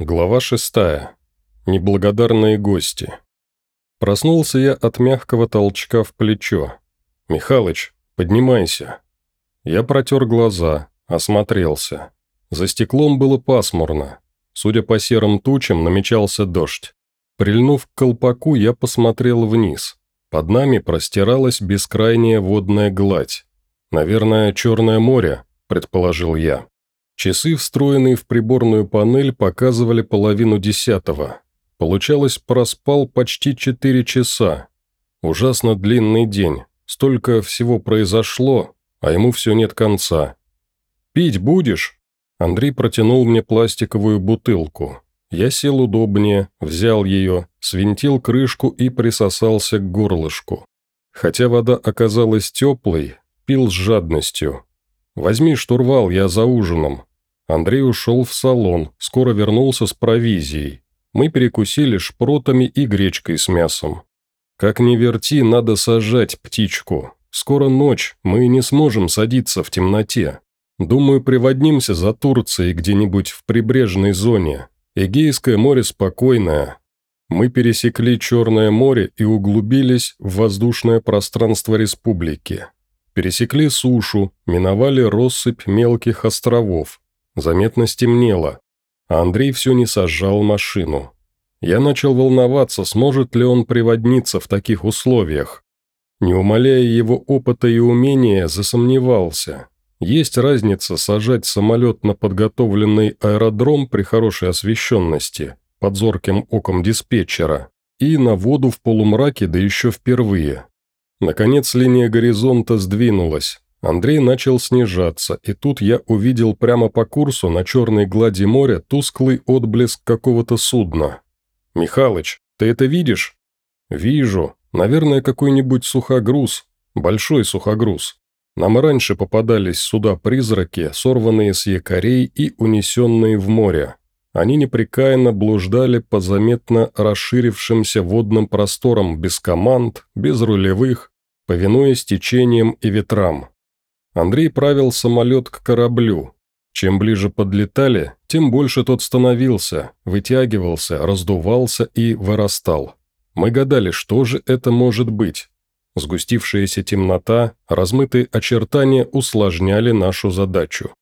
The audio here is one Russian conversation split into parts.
Глава шестая. Неблагодарные гости. Проснулся я от мягкого толчка в плечо. «Михалыч, поднимайся». Я протер глаза, осмотрелся. За стеклом было пасмурно. Судя по серым тучам, намечался дождь. Прильнув к колпаку, я посмотрел вниз. Под нами простиралась бескрайняя водная гладь. «Наверное, Черное море», – предположил я. Часы, встроенные в приборную панель, показывали половину десятого. Получалось, проспал почти четыре часа. Ужасно длинный день. Столько всего произошло, а ему все нет конца. «Пить будешь?» Андрей протянул мне пластиковую бутылку. Я сел удобнее, взял ее, свинтил крышку и присосался к горлышку. Хотя вода оказалась теплой, пил с жадностью. «Возьми штурвал, я за ужином». Андрей ушел в салон, скоро вернулся с провизией. Мы перекусили шпротами и гречкой с мясом. Как ни верти, надо сажать птичку. Скоро ночь, мы не сможем садиться в темноте. Думаю, приводнимся за Турцией где-нибудь в прибрежной зоне. Эгейское море спокойное. Мы пересекли Черное море и углубились в воздушное пространство республики. Пересекли сушу, миновали россыпь мелких островов. Заметно стемнело, а Андрей все не сажал машину. Я начал волноваться, сможет ли он приводниться в таких условиях. Не умаляя его опыта и умения, засомневался. Есть разница сажать самолет на подготовленный аэродром при хорошей освещенности, под зорким оком диспетчера, и на воду в полумраке, да еще впервые. Наконец линия горизонта сдвинулась. Андрей начал снижаться, и тут я увидел прямо по курсу на черной глади моря тусклый отблеск какого-то судна. «Михалыч, ты это видишь?» «Вижу. Наверное, какой-нибудь сухогруз. Большой сухогруз. Нам раньше попадались суда-призраки, сорванные с якорей и унесенные в море. Они непрекаянно блуждали по заметно расширившимся водным просторам без команд, без рулевых, повинуясь течениям и ветрам. Андрей правил самолет к кораблю. Чем ближе подлетали, тем больше тот становился, вытягивался, раздувался и вырастал. Мы гадали, что же это может быть. Сгустившаяся темнота, размытые очертания усложняли нашу задачу.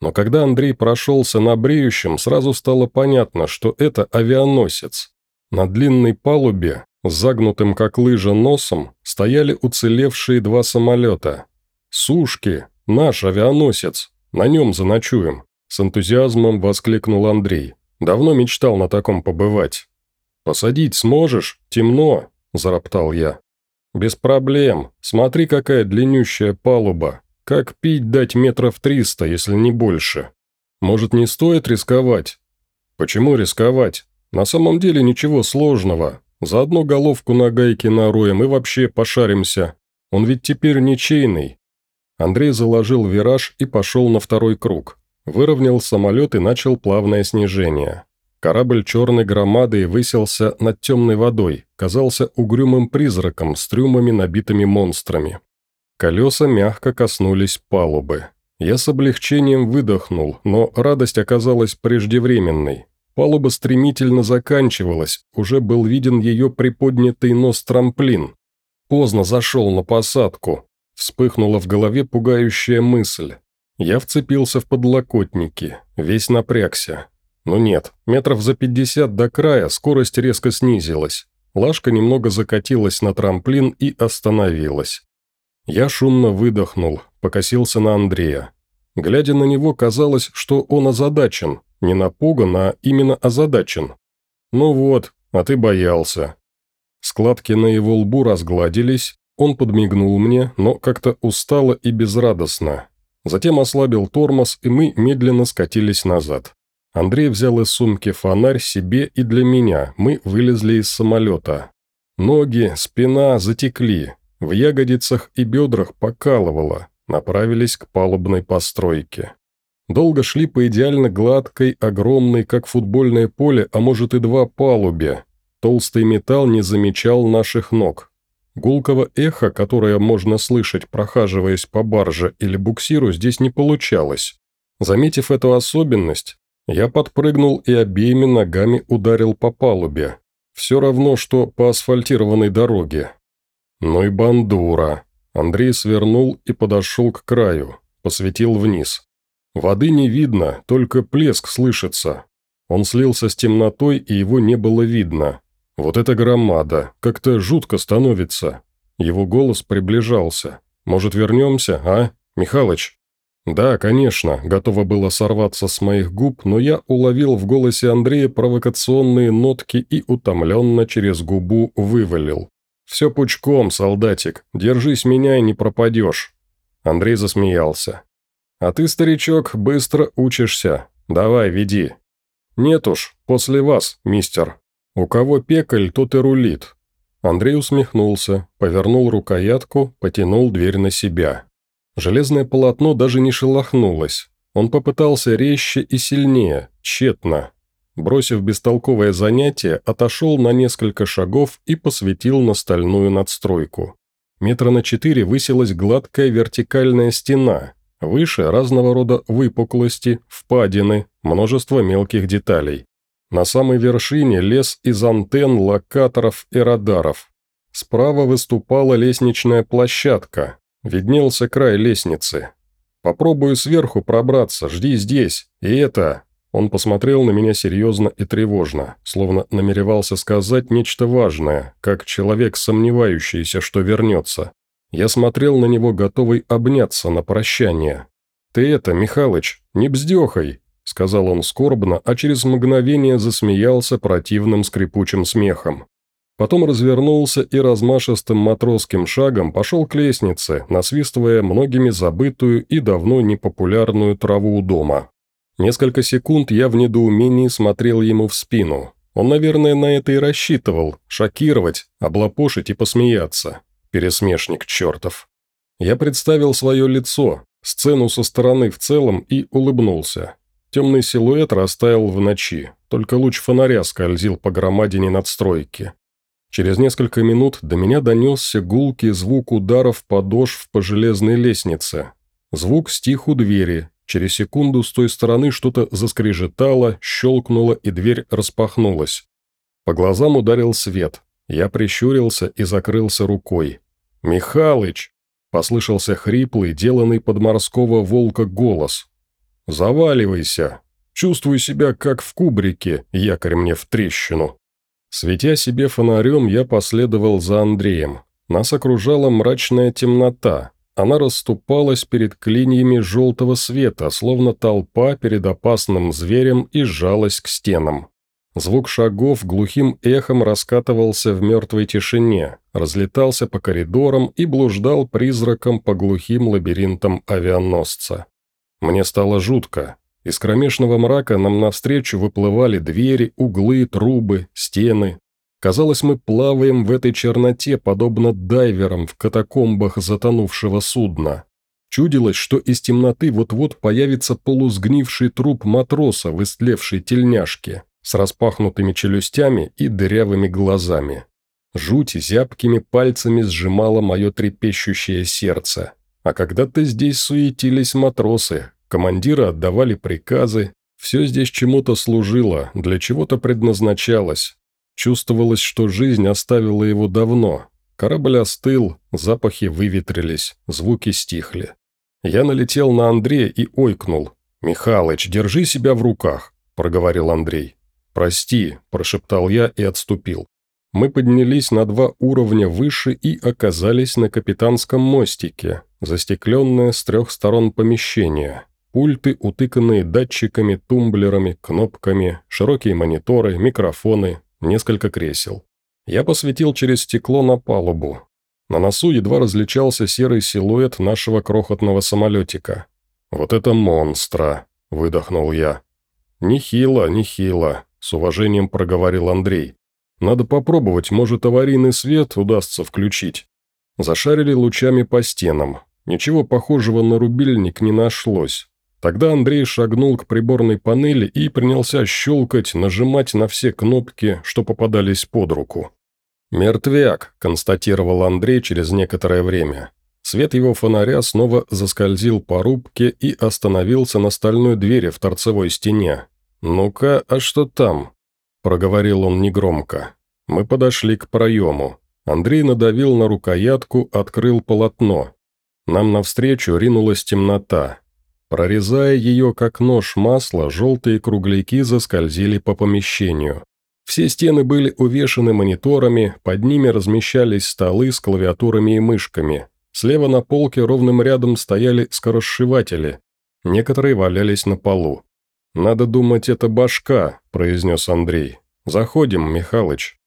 Но когда Андрей прошелся на бреющем, сразу стало понятно, что это авианосец. На длинной палубе, загнутым как лыжа носом, стояли уцелевшие два самолета. «Сушки! Наш авианосец! На нем заночуем!» С энтузиазмом воскликнул Андрей. «Давно мечтал на таком побывать». «Посадить сможешь? Темно!» – зароптал я. «Без проблем. Смотри, какая длиннющая палуба. Как пить дать метров триста, если не больше? Может, не стоит рисковать? Почему рисковать? На самом деле ничего сложного. Заодно головку на гайке нароем и вообще пошаримся. Он ведь теперь ничейный. Андрей заложил вираж и пошел на второй круг. Выровнял самолет и начал плавное снижение. Корабль черной громадой высился над темной водой, казался угрюмым призраком с трюмами, набитыми монстрами. Колеса мягко коснулись палубы. Я с облегчением выдохнул, но радость оказалась преждевременной. Палуба стремительно заканчивалась, уже был виден ее приподнятый нос-трамплин. Поздно зашел на посадку. Вспыхнула в голове пугающая мысль. Я вцепился в подлокотники, весь напрягся. Но нет, метров за пятьдесят до края скорость резко снизилась. Лашка немного закатилась на трамплин и остановилась. Я шумно выдохнул, покосился на Андрея. Глядя на него, казалось, что он озадачен, не напуган, а именно озадачен. «Ну вот, а ты боялся». Складки на его лбу разгладились, он подмигнул мне, но как-то устало и безрадостно. Затем ослабил тормоз, и мы медленно скатились назад. Андрей взял из сумки фонарь себе и для меня, мы вылезли из самолета. Ноги, спина затекли, в ягодицах и бедрах покалывало, направились к палубной постройке. Долго шли по идеально гладкой, огромной, как футбольное поле, а может и два палубе. Толстый металл не замечал наших ног. Гулкого эха, которое можно слышать, прохаживаясь по барже или буксиру, здесь не получалось. Заметив эту особенность, Я подпрыгнул и обеими ногами ударил по палубе. Все равно, что по асфальтированной дороге. Ну и бандура. Андрей свернул и подошел к краю, посветил вниз. Воды не видно, только плеск слышится. Он слился с темнотой, и его не было видно. Вот это громада, как-то жутко становится. Его голос приближался. «Может, вернемся, а, Михалыч?» «Да, конечно», готово было сорваться с моих губ, но я уловил в голосе Андрея провокационные нотки и утомленно через губу вывалил. «Все пучком, солдатик, держись меня и не пропадешь». Андрей засмеялся. «А ты, старичок, быстро учишься. Давай, веди». «Нет уж, после вас, мистер. У кого пекаль, тот и рулит». Андрей усмехнулся, повернул рукоятку, потянул дверь на себя. Железное полотно даже не шелохнулось. Он попытался резче и сильнее, тщетно. Бросив бестолковое занятие, отошел на несколько шагов и посветил на стальную надстройку. Метра на четыре высилась гладкая вертикальная стена. Выше разного рода выпуклости, впадины, множество мелких деталей. На самой вершине лес из антенн, локаторов и радаров. Справа выступала лестничная площадка. Виднелся край лестницы. «Попробую сверху пробраться, жди здесь. И это...» Он посмотрел на меня серьезно и тревожно, словно намеревался сказать нечто важное, как человек, сомневающийся, что вернется. Я смотрел на него, готовый обняться на прощание. «Ты это, Михалыч, не бздехай!» – сказал он скорбно, а через мгновение засмеялся противным скрипучим смехом. Потом развернулся и размашистым матросским шагом пошел к лестнице, насвистывая многими забытую и давно непопулярную траву у дома. Несколько секунд я в недоумении смотрел ему в спину. Он, наверное, на это и рассчитывал – шокировать, облапошить и посмеяться. Пересмешник чертов. Я представил свое лицо, сцену со стороны в целом и улыбнулся. Темный силуэт растаял в ночи, только луч фонаря скользил по громадине надстройки. Через несколько минут до меня донесся гулкий звук ударов подошв по железной лестнице. Звук стих у двери, Через секунду с той стороны что-то заскрежетало, щелкнуло, и дверь распахнулась. По глазам ударил свет. Я прищурился и закрылся рукой. «Михалыч!» – послышался хриплый, деланный под морского волка голос. «Заваливайся! Чувствую себя, как в кубрике, якорь мне в трещину!» Светя себе фонарем, я последовал за Андреем. Нас окружала мрачная темнота, она расступалась перед клиньями желтого света, словно толпа перед опасным зверем и сжалась к стенам. Звук шагов глухим эхом раскатывался в мертвой тишине, разлетался по коридорам и блуждал призраком по глухим лабиринтам авианосца. Мне стало жутко. Из кромешного мрака нам навстречу выплывали двери, углы, трубы, стены, Казалось, мы плаваем в этой черноте, подобно дайверам в катакомбах затонувшего судна. Чудилось, что из темноты вот-вот появится полусгнивший труп матроса в истлевшей тельняшке, с распахнутыми челюстями и дырявыми глазами. Жуть зябкими пальцами сжимала мое трепещущее сердце. А когда-то здесь суетились матросы, командиры отдавали приказы, все здесь чему-то служило, для чего-то предназначалось, Чувствовалось, что жизнь оставила его давно. Корабль остыл, запахи выветрились, звуки стихли. Я налетел на Андрея и ойкнул. «Михалыч, держи себя в руках», – проговорил Андрей. «Прости», – прошептал я и отступил. Мы поднялись на два уровня выше и оказались на капитанском мостике, застекленное с трех сторон помещение. Пульты, утыканные датчиками, тумблерами, кнопками, широкие мониторы, микрофоны, несколько кресел. Я посветил через стекло на палубу. На носу едва различался серый силуэт нашего крохотного самолетика. «Вот это монстра!» – выдохнул я. «Нехило, нехило», – с уважением проговорил Андрей. «Надо попробовать, может, аварийный свет удастся включить». Зашарили лучами по стенам. Ничего похожего на рубильник не нашлось. Тогда Андрей шагнул к приборной панели и принялся щелкать, нажимать на все кнопки, что попадались под руку. «Мертвяк», – констатировал Андрей через некоторое время. Свет его фонаря снова заскользил по рубке и остановился на стальной двери в торцевой стене. «Ну-ка, а что там?» – проговорил он негромко. Мы подошли к проему. Андрей надавил на рукоятку, открыл полотно. Нам навстречу ринулась темнота. Прорезая ее, как нож масла, желтые кругляки заскользили по помещению. Все стены были увешаны мониторами, под ними размещались столы с клавиатурами и мышками. Слева на полке ровным рядом стояли скоросшиватели. Некоторые валялись на полу. «Надо думать, это башка», – произнес Андрей. «Заходим, Михалыч».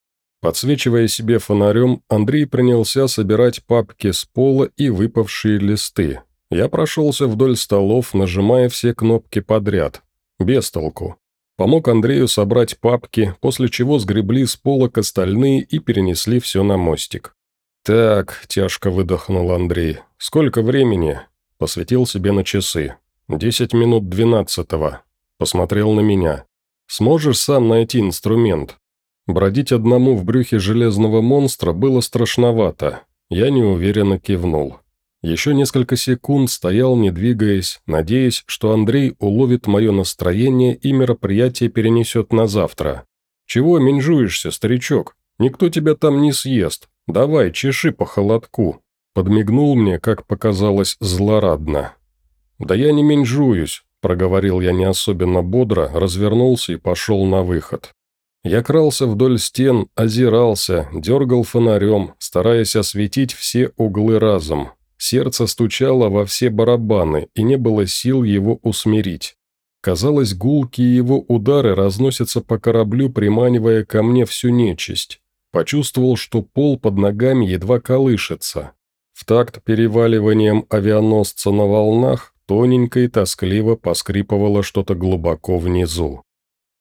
Подсвечивая себе фонарем, Андрей принялся собирать папки с пола и выпавшие листы. Я прошелся вдоль столов, нажимая все кнопки подряд. Без толку. Помог Андрею собрать папки, после чего сгребли с полок остальные и перенесли все на мостик. «Так», – тяжко выдохнул Андрей. «Сколько времени?» Посветил себе на часы. «Десять минут двенадцатого». Посмотрел на меня. «Сможешь сам найти инструмент?» Бродить одному в брюхе железного монстра было страшновато. Я неуверенно кивнул. Еще несколько секунд стоял, не двигаясь, надеясь, что Андрей уловит мое настроение и мероприятие перенесет на завтра. «Чего менжуешься, старичок? Никто тебя там не съест. Давай, чеши по холодку». Подмигнул мне, как показалось, злорадно. «Да я не менжуюсь», – проговорил я не особенно бодро, развернулся и пошел на выход. Я крался вдоль стен, озирался, дергал фонарем, стараясь осветить все углы разом. Сердце стучало во все барабаны, и не было сил его усмирить. Казалось, гулкие его удары разносятся по кораблю, приманивая ко мне всю нечисть. Почувствовал, что пол под ногами едва колышется. В такт переваливанием авианосца на волнах тоненько и тоскливо поскрипывало что-то глубоко внизу.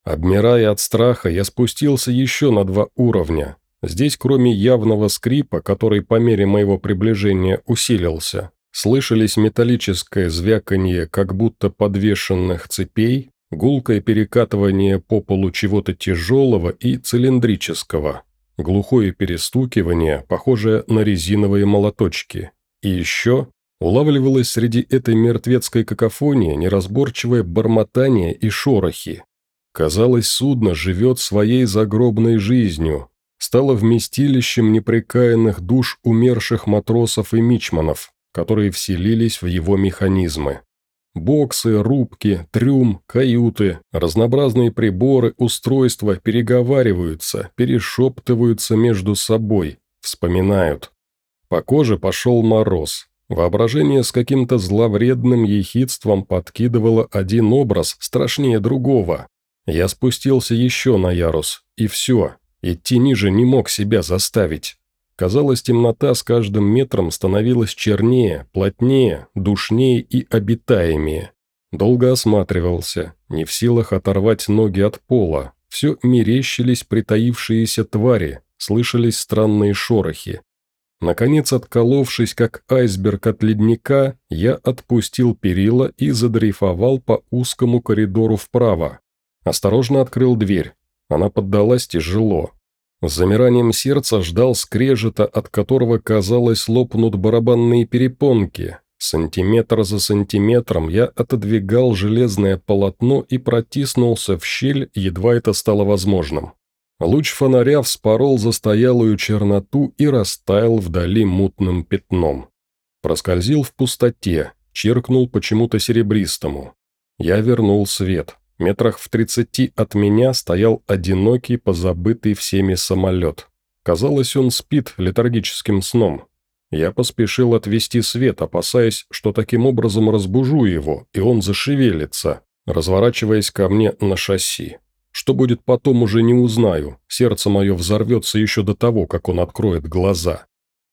Обмирая от страха, я спустился еще на два уровня. Здесь, кроме явного скрипа, который по мере моего приближения усилился, слышались металлическое звяканье как будто подвешенных цепей, гулкое перекатывание по полу чего-то тяжелого и цилиндрического, глухое перестукивание, похожее на резиновые молоточки. И еще улавливалось среди этой мертвецкой какофонии неразборчивое бормотание и шорохи, Казалось, судно живет своей загробной жизнью, стало вместилищем непрекаянных душ умерших матросов и мичманов, которые вселились в его механизмы. Боксы, рубки, трюм, каюты, разнообразные приборы, устройства переговариваются, перешептываются между собой, вспоминают. По коже пошел мороз. Воображение с каким-то зловредным ехидством подкидывало один образ страшнее другого, я спустился еще на ярус, и все, идти ниже не мог себя заставить. Казалось, темнота с каждым метром становилась чернее, плотнее, душнее и обитаемее. Долго осматривался, не в силах оторвать ноги от пола. Все мерещились притаившиеся твари, слышались странные шорохи. Наконец, отколовшись, как айсберг от ледника, я отпустил перила и задрейфовал по узкому коридору вправо. Осторожно открыл дверь. Она поддалась тяжело. С замиранием сердца ждал скрежета, от которого, казалось, лопнут барабанные перепонки. Сантиметр за сантиметром я отодвигал железное полотно и протиснулся в щель, едва это стало возможным. Луч фонаря вспорол застоялую черноту и растаял вдали мутным пятном. Проскользил в пустоте, чиркнул почему-то серебристому. Я вернул свет. Метрах в тридцати от меня стоял одинокий, позабытый всеми самолет. Казалось, он спит летаргическим сном. Я поспешил отвести свет, опасаясь, что таким образом разбужу его, и он зашевелится, разворачиваясь ко мне на шасси. Что будет потом, уже не узнаю. Сердце мое взорвется еще до того, как он откроет глаза.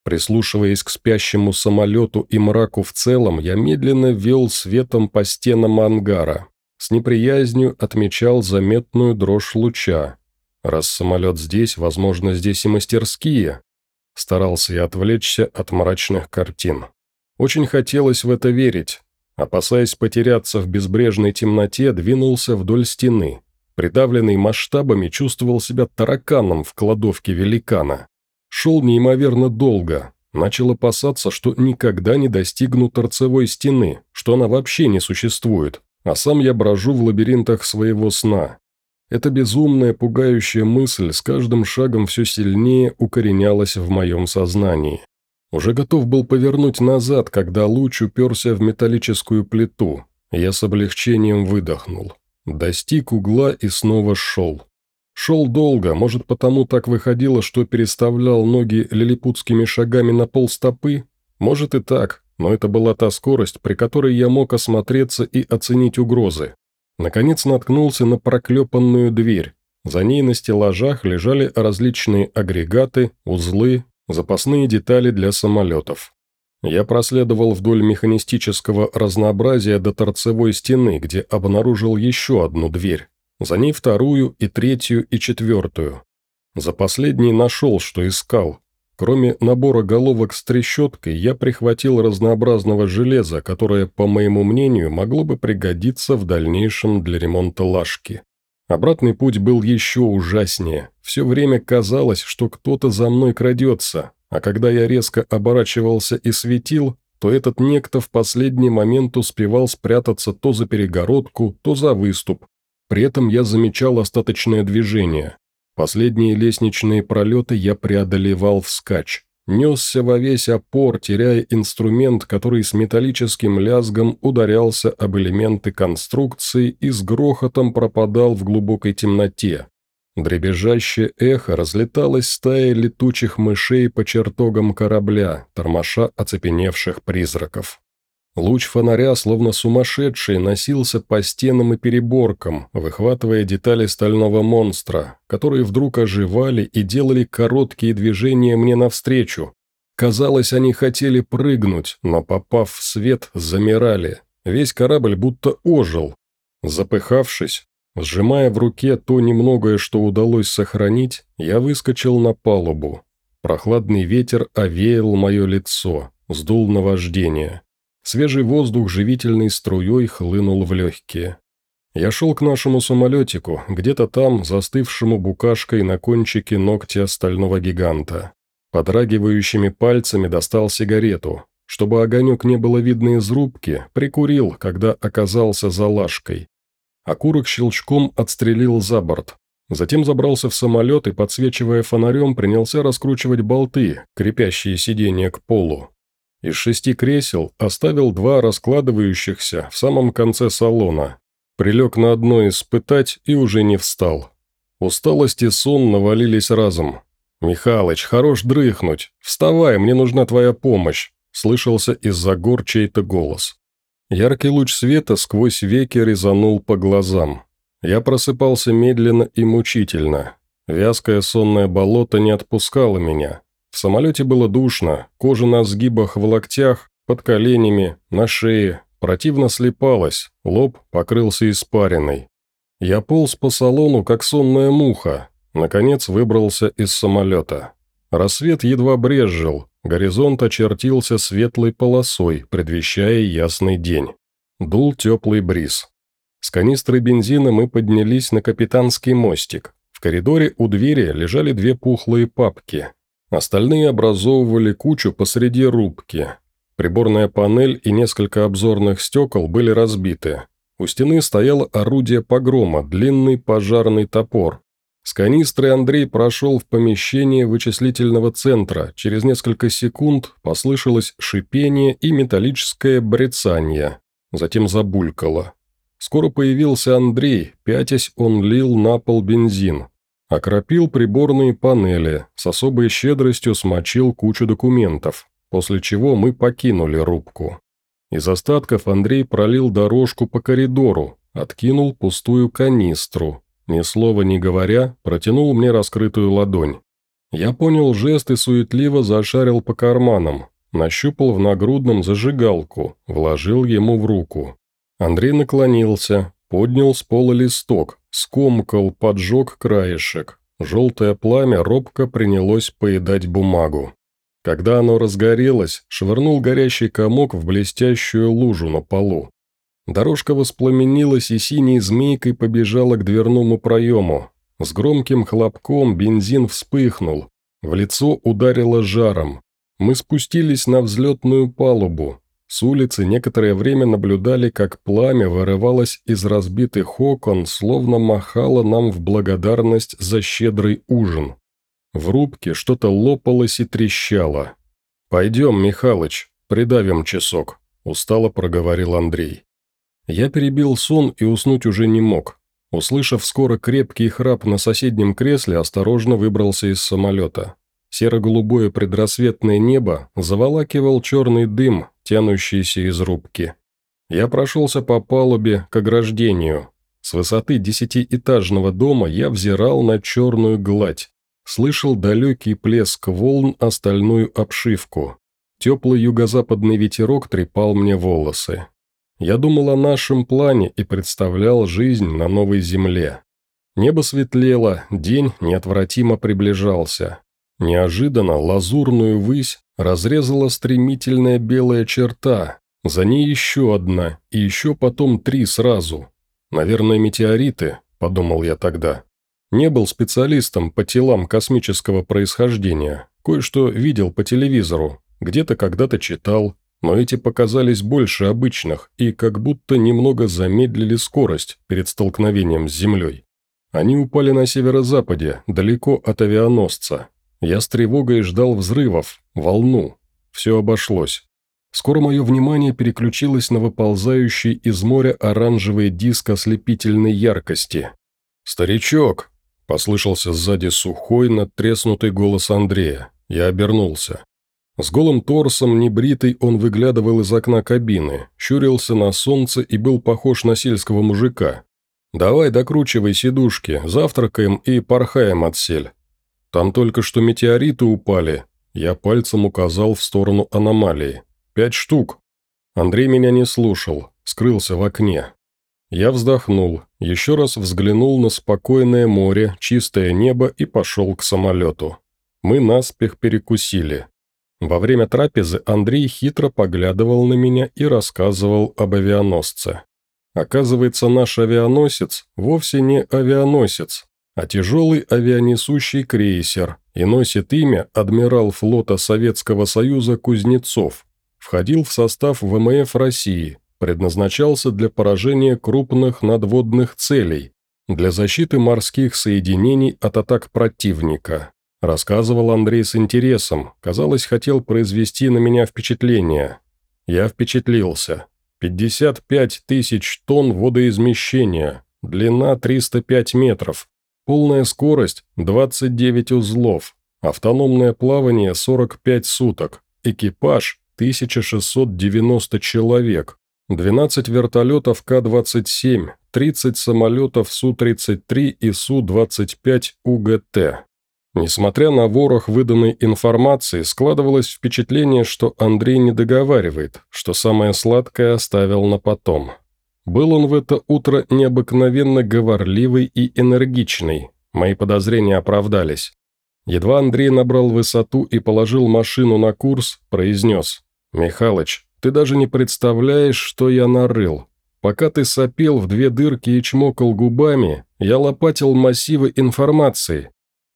Прислушиваясь к спящему самолету и мраку в целом, я медленно вел светом по стенам ангара. С неприязнью отмечал заметную дрожь луча. Раз самолет здесь, возможно, здесь и мастерские. Старался я отвлечься от мрачных картин. Очень хотелось в это верить. Опасаясь потеряться в безбрежной темноте, двинулся вдоль стены. Придавленный масштабами, чувствовал себя тараканом в кладовке великана. Шел неимоверно долго. Начал опасаться, что никогда не достигну торцевой стены, что она вообще не существует, а сам я брожу в лабиринтах своего сна. Эта безумная, пугающая мысль с каждым шагом все сильнее укоренялась в моем сознании. Уже готов был повернуть назад, когда луч уперся в металлическую плиту. Я с облегчением выдохнул. Достиг угла и снова шел. Шел долго, может потому так выходило, что переставлял ноги лилипутскими шагами на полстопы? Может и так, но это была та скорость, при которой я мог осмотреться и оценить угрозы. Наконец наткнулся на проклепанную дверь. За ней на стеллажах лежали различные агрегаты, узлы, запасные детали для самолетов. Я проследовал вдоль механистического разнообразия до торцевой стены, где обнаружил еще одну дверь. За ней вторую и третью и четвертую. За последней нашел, что искал. Кроме набора головок с трещоткой, я прихватил разнообразного железа, которое, по моему мнению, могло бы пригодиться в дальнейшем для ремонта лашки. Обратный путь был еще ужаснее. Все время казалось, что кто-то за мной крадется, а когда я резко оборачивался и светил, то этот некто в последний момент успевал спрятаться то за перегородку, то за выступ. При этом я замечал остаточное движение. Последние лестничные пролеты я преодолевал вскачь. Несся во весь опор, теряя инструмент, который с металлическим лязгом ударялся об элементы конструкции и с грохотом пропадал в глубокой темноте. Дребезжащее эхо разлеталось стаей летучих мышей по чертогам корабля, тормоша оцепеневших призраков. Луч фонаря, словно сумасшедший, носился по стенам и переборкам, выхватывая детали стального монстра, которые вдруг оживали и делали короткие движения мне навстречу. Казалось, они хотели прыгнуть, но, попав в свет, замирали. Весь корабль будто ожил. Запыхавшись, сжимая в руке то немногое, что удалось сохранить, я выскочил на палубу. Прохладный ветер овеял мое лицо, сдул наваждение. Свежий воздух живительной струей хлынул в легкие. Я шел к нашему самолетику, где-то там, застывшему букашкой на кончике ногтя стального гиганта. Подрагивающими пальцами достал сигарету. Чтобы огонек не было видно из рубки, прикурил, когда оказался за лашкой. Окурок щелчком отстрелил за борт. Затем забрался в самолет и, подсвечивая фонарем, принялся раскручивать болты, крепящие сиденья к полу. Из шести кресел оставил два раскладывающихся в самом конце салона. Прилег на одно испытать и уже не встал. Усталость и сон навалились разом. «Михалыч, хорош дрыхнуть. Вставай, мне нужна твоя помощь», – слышался из-за гор чей-то голос. Яркий луч света сквозь веки резанул по глазам. Я просыпался медленно и мучительно. Вязкое сонное болото не отпускало меня. В самолете было душно, кожа на сгибах в локтях, под коленями, на шее, противно слепалась, лоб покрылся испариной. Я полз по салону, как сонная муха, наконец выбрался из самолета. Рассвет едва брезжил, горизонт очертился светлой полосой, предвещая ясный день. Дул теплый бриз. С канистрой бензина мы поднялись на капитанский мостик. В коридоре у двери лежали две пухлые папки, Остальные образовывали кучу посреди рубки. Приборная панель и несколько обзорных стекол были разбиты. У стены стояло орудие погрома, длинный пожарный топор. С канистрой Андрей прошел в помещение вычислительного центра. Через несколько секунд послышалось шипение и металлическое брецанье. Затем забулькало. Скоро появился Андрей, пятясь он лил на пол бензин. Окропил приборные панели, с особой щедростью смочил кучу документов, после чего мы покинули рубку. Из остатков Андрей пролил дорожку по коридору, откинул пустую канистру, ни слова не говоря, протянул мне раскрытую ладонь. Я понял жест и суетливо зашарил по карманам, нащупал в нагрудном зажигалку, вложил ему в руку. Андрей наклонился, поднял с пола листок, скомкал, поджег краешек. Желтое пламя робко принялось поедать бумагу. Когда оно разгорелось, швырнул горящий комок в блестящую лужу на полу. Дорожка воспламенилась и синей змейкой побежала к дверному проему. С громким хлопком бензин вспыхнул. В лицо ударило жаром. Мы спустились на взлетную палубу. С улицы некоторое время наблюдали, как пламя вырывалось из разбитых окон, словно махало нам в благодарность за щедрый ужин. В рубке что-то лопалось и трещало. «Пойдем, Михалыч, придавим часок», – устало проговорил Андрей. Я перебил сон и уснуть уже не мог. Услышав скоро крепкий храп на соседнем кресле, осторожно выбрался из самолета. Серо-голубое предрассветное небо заволакивал черный дым, тянущийся из рубки. Я прошелся по палубе к ограждению. С высоты десятиэтажного дома я взирал на черную гладь, слышал далекий плеск волн о стальную обшивку. Теплый юго-западный ветерок трепал мне волосы. Я думал о нашем плане и представлял жизнь на новой земле. Небо светлело, день неотвратимо приближался. Неожиданно лазурную высь разрезала стремительная белая черта, за ней еще одна, и еще потом три сразу. «Наверное, метеориты», – подумал я тогда. Не был специалистом по телам космического происхождения, кое-что видел по телевизору, где-то когда-то читал, но эти показались больше обычных и как будто немного замедлили скорость перед столкновением с Землей. Они упали на северо-западе, далеко от авианосца. Я с тревогой ждал взрывов, волну. Все обошлось. Скоро мое внимание переключилось на выползающий из моря оранжевый диск ослепительной яркости. «Старичок!» – послышался сзади сухой, надтреснутый голос Андрея. Я обернулся. С голым торсом, небритый, он выглядывал из окна кабины, щурился на солнце и был похож на сельского мужика. «Давай докручивай сидушки, завтракаем и порхаем отсель. Там только что метеориты упали». Я пальцем указал в сторону аномалии. «Пять штук». Андрей меня не слушал, скрылся в окне. Я вздохнул, еще раз взглянул на спокойное море, чистое небо и пошел к самолету. Мы наспех перекусили. Во время трапезы Андрей хитро поглядывал на меня и рассказывал об авианосце. Оказывается, наш авианосец вовсе не авианосец, а тяжелый авианесущий крейсер и носит имя адмирал флота Советского Союза Кузнецов. Входил в состав ВМФ России, предназначался для поражения крупных надводных целей, для защиты морских соединений от атак противника. Рассказывал Андрей с интересом, казалось, хотел произвести на меня впечатление. Я впечатлился. 55 тысяч тонн водоизмещения, длина 305 метров, полная скорость 29 узлов, автономное плавание 45 суток, экипаж 1690 человек, 12 вертолетов К-27, 30 самолетов Су-33 и Су-25 УГТ. Несмотря на ворох выданной информации, складывалось впечатление, что Андрей не договаривает, что самое сладкое оставил на потом. Был он в это утро необыкновенно говорливый и энергичный. Мои подозрения оправдались. Едва Андрей набрал высоту и положил машину на курс, произнес. «Михалыч, ты даже не представляешь, что я нарыл. Пока ты сопел в две дырки и чмокал губами, я лопатил массивы информации,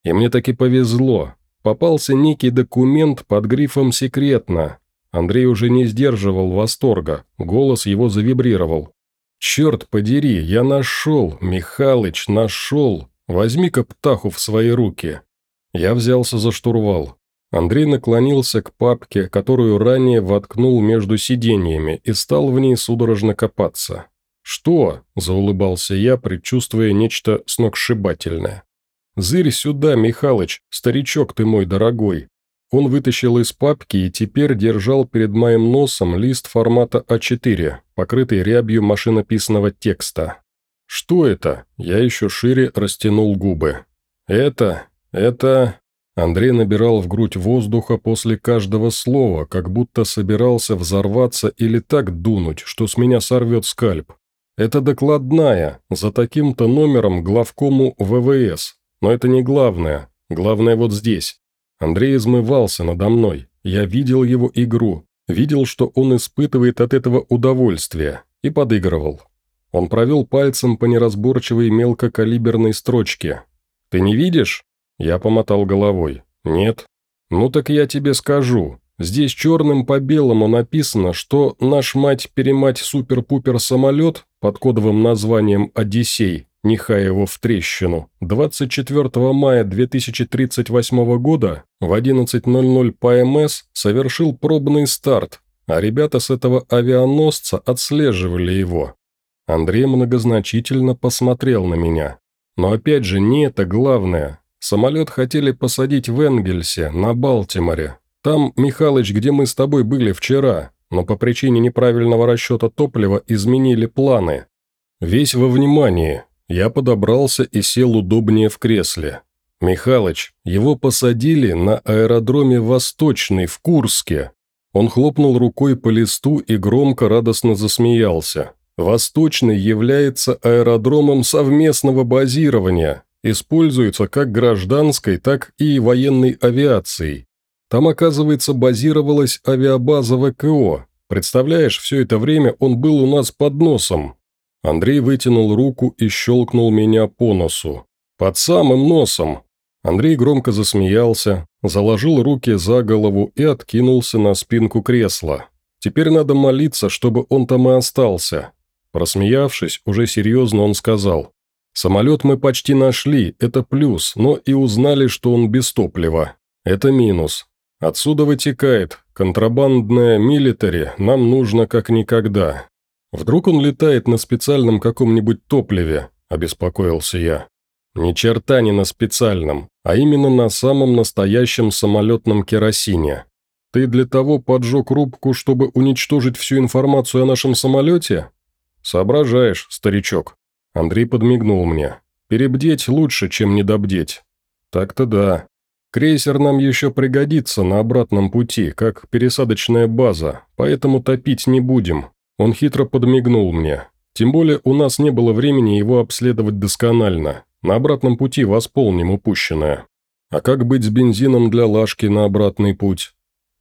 и мне таки повезло. Попался некий документ под грифом «Секретно». Андрей уже не сдерживал восторга, голос его завибрировал. «Черт подери, я нашел, Михалыч, нашел. Возьми-ка птаху в свои руки». Я взялся за штурвал. Андрей наклонился к папке, которую ранее воткнул между сиденьями, и стал в ней судорожно копаться. «Что?» – заулыбался я, предчувствуя нечто сногсшибательное. «Зырь сюда, Михалыч, старичок ты мой дорогой». Он вытащил из папки и теперь держал перед моим носом лист формата А4, покрытый рябью машинописного текста. «Что это?» Я еще шире растянул губы. «Это... это...» Андрей набирал в грудь воздуха после каждого слова, как будто собирался взорваться или так дунуть, что с меня сорвет скальп. «Это докладная, за таким-то номером главкому ВВС, но это не главное. Главное вот здесь. Андрей измывался надо мной. Я видел его игру. Видел, что он испытывает от этого удовольствие. И подыгрывал. Он провел пальцем по неразборчивой мелкокалиберной строчке. «Ты не видишь?» Я помотал головой. «Нет». «Ну так я тебе скажу. Здесь черным по белому написано, что наш мать-перемать супер-пупер самолет под кодовым названием «Одиссей» Нехаеву в трещину 24 мая 2038 года в 11.00 по МС совершил пробный старт, а ребята с этого авианосца отслеживали его. Андрей многозначительно посмотрел на меня. Но опять же, не это главное. Самолет хотели посадить в Энгельсе, на Балтиморе. Там, Михалыч, где мы с тобой были вчера, но по причине неправильного расчета топлива изменили планы. Весь во внимании. Я подобрался и сел удобнее в кресле. Михалыч, его посадили на аэродроме «Восточный» в Курске. Он хлопнул рукой по листу и громко радостно засмеялся. «Восточный» является аэродромом совместного базирования, используется как гражданской, так и военной авиацией. Там, оказывается, базировалась авиабаза ВКО. Представляешь, все это время он был у нас под носом. Андрей вытянул руку и щелкнул меня по носу. Под самым носом. Андрей громко засмеялся, заложил руки за голову и откинулся на спинку кресла. Теперь надо молиться, чтобы он там и остался. Просмеявшись, уже серьезно он сказал. «Самолет мы почти нашли, это плюс, но и узнали, что он без топлива. Это минус. Отсюда вытекает, контрабандное милитари нам нужно как никогда. Вдруг он летает на специальном каком-нибудь топливе, обеспокоился я. Ни черта не на специальном, а именно на самом настоящем самолетном керосине. Ты для того поджег рубку, чтобы уничтожить всю информацию о нашем самолете? Соображаешь, старичок. Андрей подмигнул мне. Перебдеть лучше, чем недобдеть. Так-то да. Крейсер нам еще пригодится на обратном пути, как пересадочная база, поэтому топить не будем». Он хитро подмигнул мне. «Тем более у нас не было времени его обследовать досконально. На обратном пути восполним упущенное. А как быть с бензином для лашки на обратный путь?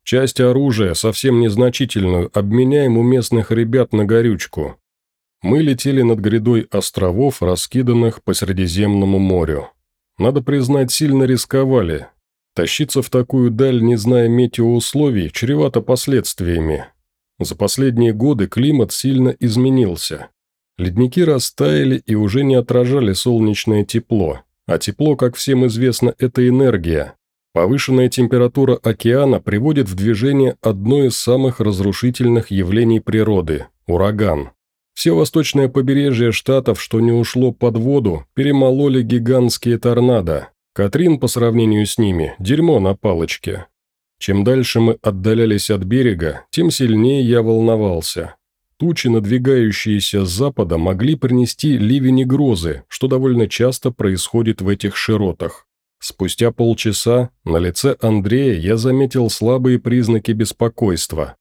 Часть оружия, совсем незначительную, обменяем у местных ребят на горючку. Мы летели над грядой островов, раскиданных по Средиземному морю. Надо признать, сильно рисковали, Тащиться в такую даль, не зная метеоусловий, чревато последствиями. За последние годы климат сильно изменился. Ледники растаяли и уже не отражали солнечное тепло, а тепло, как всем известно, это энергия. Повышенная температура океана приводит в движение одно из самых разрушительных явлений природы – ураган. Все восточное побережье штатов, что не ушло под воду, перемололи гигантские торнадо, Катрин по сравнению с ними – дерьмо на палочке. Чем дальше мы отдалялись от берега, тем сильнее я волновался. Тучи, надвигающиеся с запада, могли принести ливень и грозы, что довольно часто происходит в этих широтах. Спустя полчаса на лице Андрея я заметил слабые признаки беспокойства.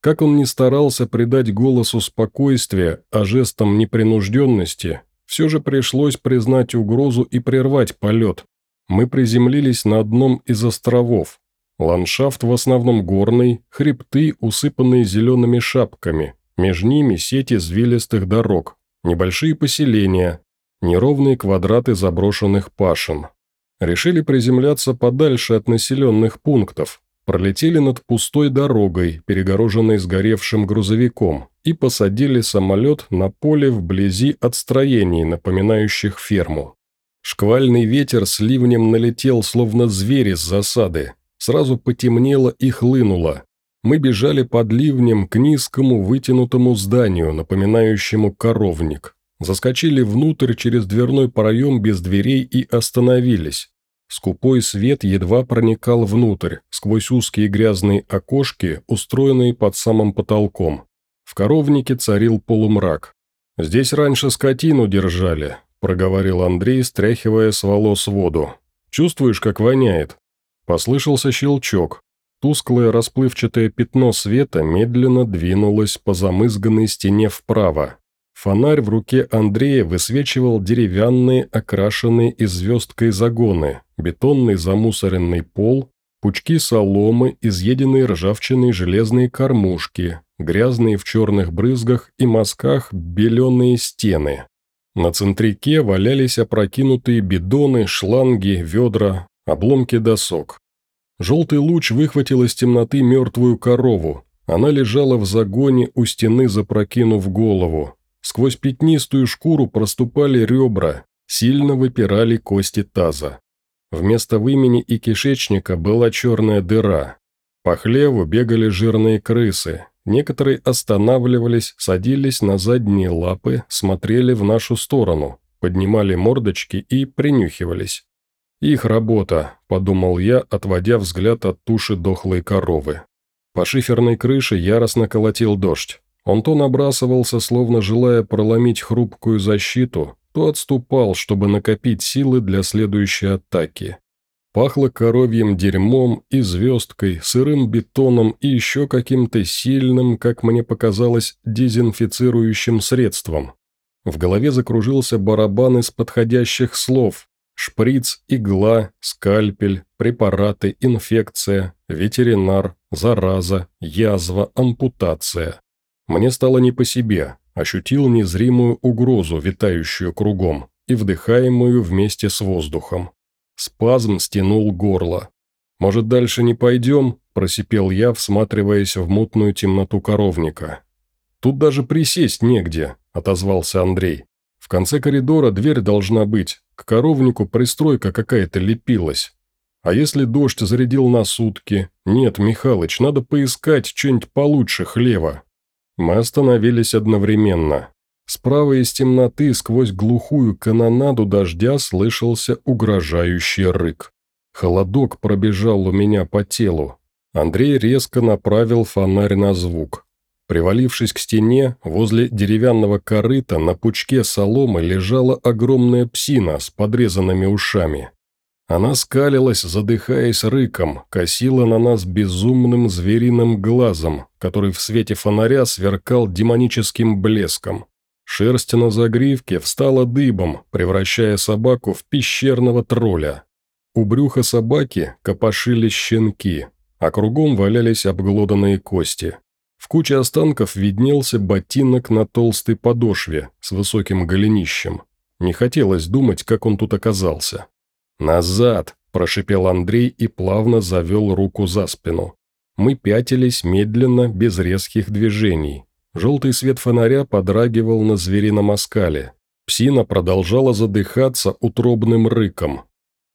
Как он ни старался придать голосу спокойствия, а жестом непринужденности, все же пришлось признать угрозу и прервать полет, мы приземлились на одном из островов. Ландшафт в основном горный, хребты, усыпанные зелеными шапками, между ними сети извилистых дорог, небольшие поселения, неровные квадраты заброшенных пашин. Решили приземляться подальше от населенных пунктов, пролетели над пустой дорогой, перегороженной сгоревшим грузовиком, и посадили самолет на поле вблизи от строений, напоминающих ферму. Шквальный ветер с ливнем налетел, словно зверь из засады. Сразу потемнело и хлынуло. Мы бежали под ливнем к низкому вытянутому зданию, напоминающему коровник. Заскочили внутрь через дверной проем без дверей и остановились. Скупой свет едва проникал внутрь, сквозь узкие грязные окошки, устроенные под самым потолком. В коровнике царил полумрак. Здесь раньше скотину держали, проговорил Андрей, стряхивая с волос воду. «Чувствуешь, как воняет?» Послышался щелчок. Тусклое расплывчатое пятно света медленно двинулось по замызганной стене вправо. Фонарь в руке Андрея высвечивал деревянные, окрашенные и звездкой загоны, бетонный замусоренный пол, пучки соломы, изъеденные ржавчиной железные кормушки, грязные в черных брызгах и мазках беленые стены. На центряке валялись опрокинутые бидоны, шланги, ведра, обломки досок. Желтый луч выхватил из темноты мертвую корову. Она лежала в загоне у стены, запрокинув голову. Сквозь пятнистую шкуру проступали ребра, сильно выпирали кости таза. Вместо вымени и кишечника была черная дыра. По хлеву бегали жирные крысы. Некоторые останавливались, садились на задние лапы, смотрели в нашу сторону, поднимали мордочки и принюхивались. «Их работа», – подумал я, отводя взгляд от туши дохлой коровы. По шиферной крыше яростно колотил дождь. Он то набрасывался, словно желая проломить хрупкую защиту, то отступал, чтобы накопить силы для следующей атаки. Пахло коровьим дерьмом и звездкой, сырым бетоном и еще каким-то сильным, как мне показалось, дезинфицирующим средством. В голове закружился барабан из подходящих слов. Шприц, игла, скальпель, препараты, инфекция, ветеринар, зараза, язва, ампутация. Мне стало не по себе, ощутил незримую угрозу, витающую кругом, и вдыхаемую вместе с воздухом. Спазм стянул горло. «Может, дальше не пойдем?» – просипел я, всматриваясь в мутную темноту коровника. «Тут даже присесть негде», – отозвался Андрей. «В конце коридора дверь должна быть. К коровнику пристройка какая-то лепилась. А если дождь зарядил на сутки? Нет, Михалыч, надо поискать что-нибудь получше хлева». Мы остановились одновременно. Справа из темноты сквозь глухую канонаду дождя слышался угрожающий рык. Холодок пробежал у меня по телу. Андрей резко направил фонарь на звук. Привалившись к стене, возле деревянного корыта на пучке соломы лежала огромная псина с подрезанными ушами. Она скалилась, задыхаясь рыком, косила на нас безумным звериным глазом, который в свете фонаря сверкал демоническим блеском. Шерсть на загривке встала дыбом, превращая собаку в пещерного тролля. У брюха собаки копошились щенки, а кругом валялись обглоданные кости. В куче останков виднелся ботинок на толстой подошве с высоким голенищем. Не хотелось думать, как он тут оказался. «Назад!» – прошипел Андрей и плавно завел руку за спину. Мы пятились медленно, без резких движений. Желтый свет фонаря подрагивал на зверином оскале. Псина продолжала задыхаться утробным рыком.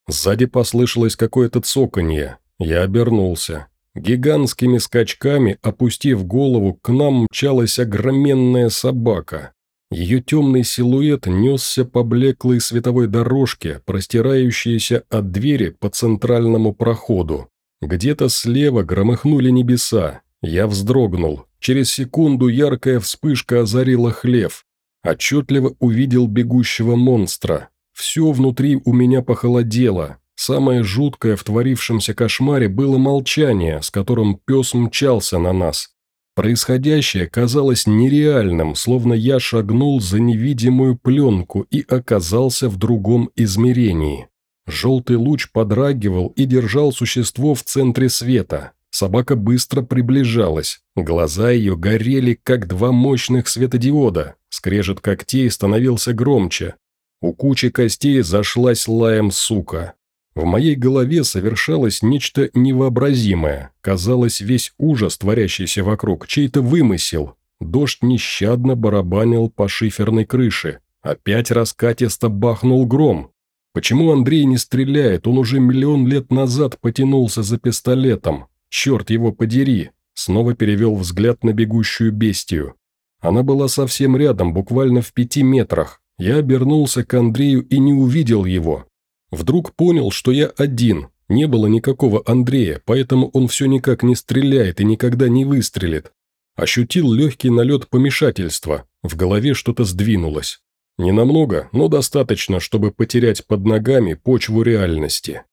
Сзади послышалось какое-то цоканье. Я обернулся. Гигантскими скачками, опустив голову, к нам мчалась огроменная собака. Ее темный силуэт несся по блеклой световой дорожке, простирающейся от двери по центральному проходу. Где-то слева громыхнули небеса. Я вздрогнул. Через секунду яркая вспышка озарила хлев. Отчетливо увидел бегущего монстра. Все внутри у меня похолодело. Самое жуткое в творившемся кошмаре было молчание, с которым пес мчался на нас. Происходящее казалось нереальным, словно я шагнул за невидимую пленку и оказался в другом измерении. Желтый луч подрагивал и держал существо в центре света. Собака быстро приближалась. Глаза ее горели, как два мощных светодиода. Скрежет когтей становился громче. У кучи костей зашлась лаем сука. В моей голове совершалось нечто невообразимое. Казалось, весь ужас, творящийся вокруг, чей-то вымысел. Дождь нещадно барабанил по шиферной крыше. Опять раскатисто бахнул гром. Почему Андрей не стреляет? Он уже миллион лет назад потянулся за пистолетом. Черт его подери! Снова перевел взгляд на бегущую бестию. Она была совсем рядом, буквально в пяти метрах. Я обернулся к Андрею и не увидел его. Вдруг понял, что я один, не было никакого Андрея, поэтому он все никак не стреляет и никогда не выстрелит. Ощутил легкий налет помешательства, в голове что-то сдвинулось. Ненамного, но достаточно, чтобы потерять под ногами почву реальности.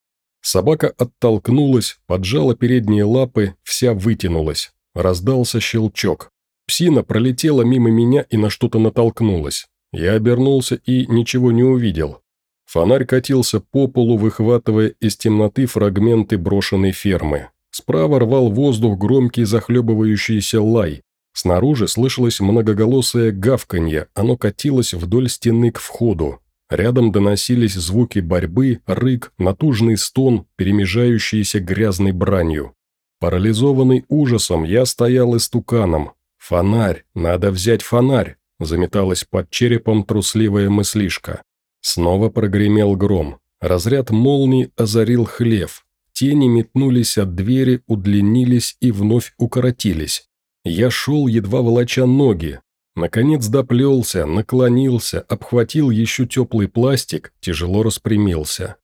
Собака оттолкнулась, поджала передние лапы, вся вытянулась. Раздался щелчок. Псина пролетела мимо меня и на что-то натолкнулась. Я обернулся и ничего не увидел. Фонарь катился по полу, выхватывая из темноты фрагменты брошенной фермы. Справа рвал воздух громкий захлебывающийся лай. Снаружи слышалось многоголосое гавканье, оно катилось вдоль стены к входу. Рядом доносились звуки борьбы, рык, натужный стон, перемежающиеся грязной бранью. Парализованный ужасом, я стоял истуканом. «Фонарь! Надо взять фонарь!» – заметалась под черепом трусливая мыслишка. Снова прогремел гром. Разряд молний озарил хлев. Тени метнулись от двери, удлинились и вновь укоротились. Я шел, едва волоча ноги. Наконец доплелся, наклонился, обхватил еще теплый пластик, тяжело распрямился.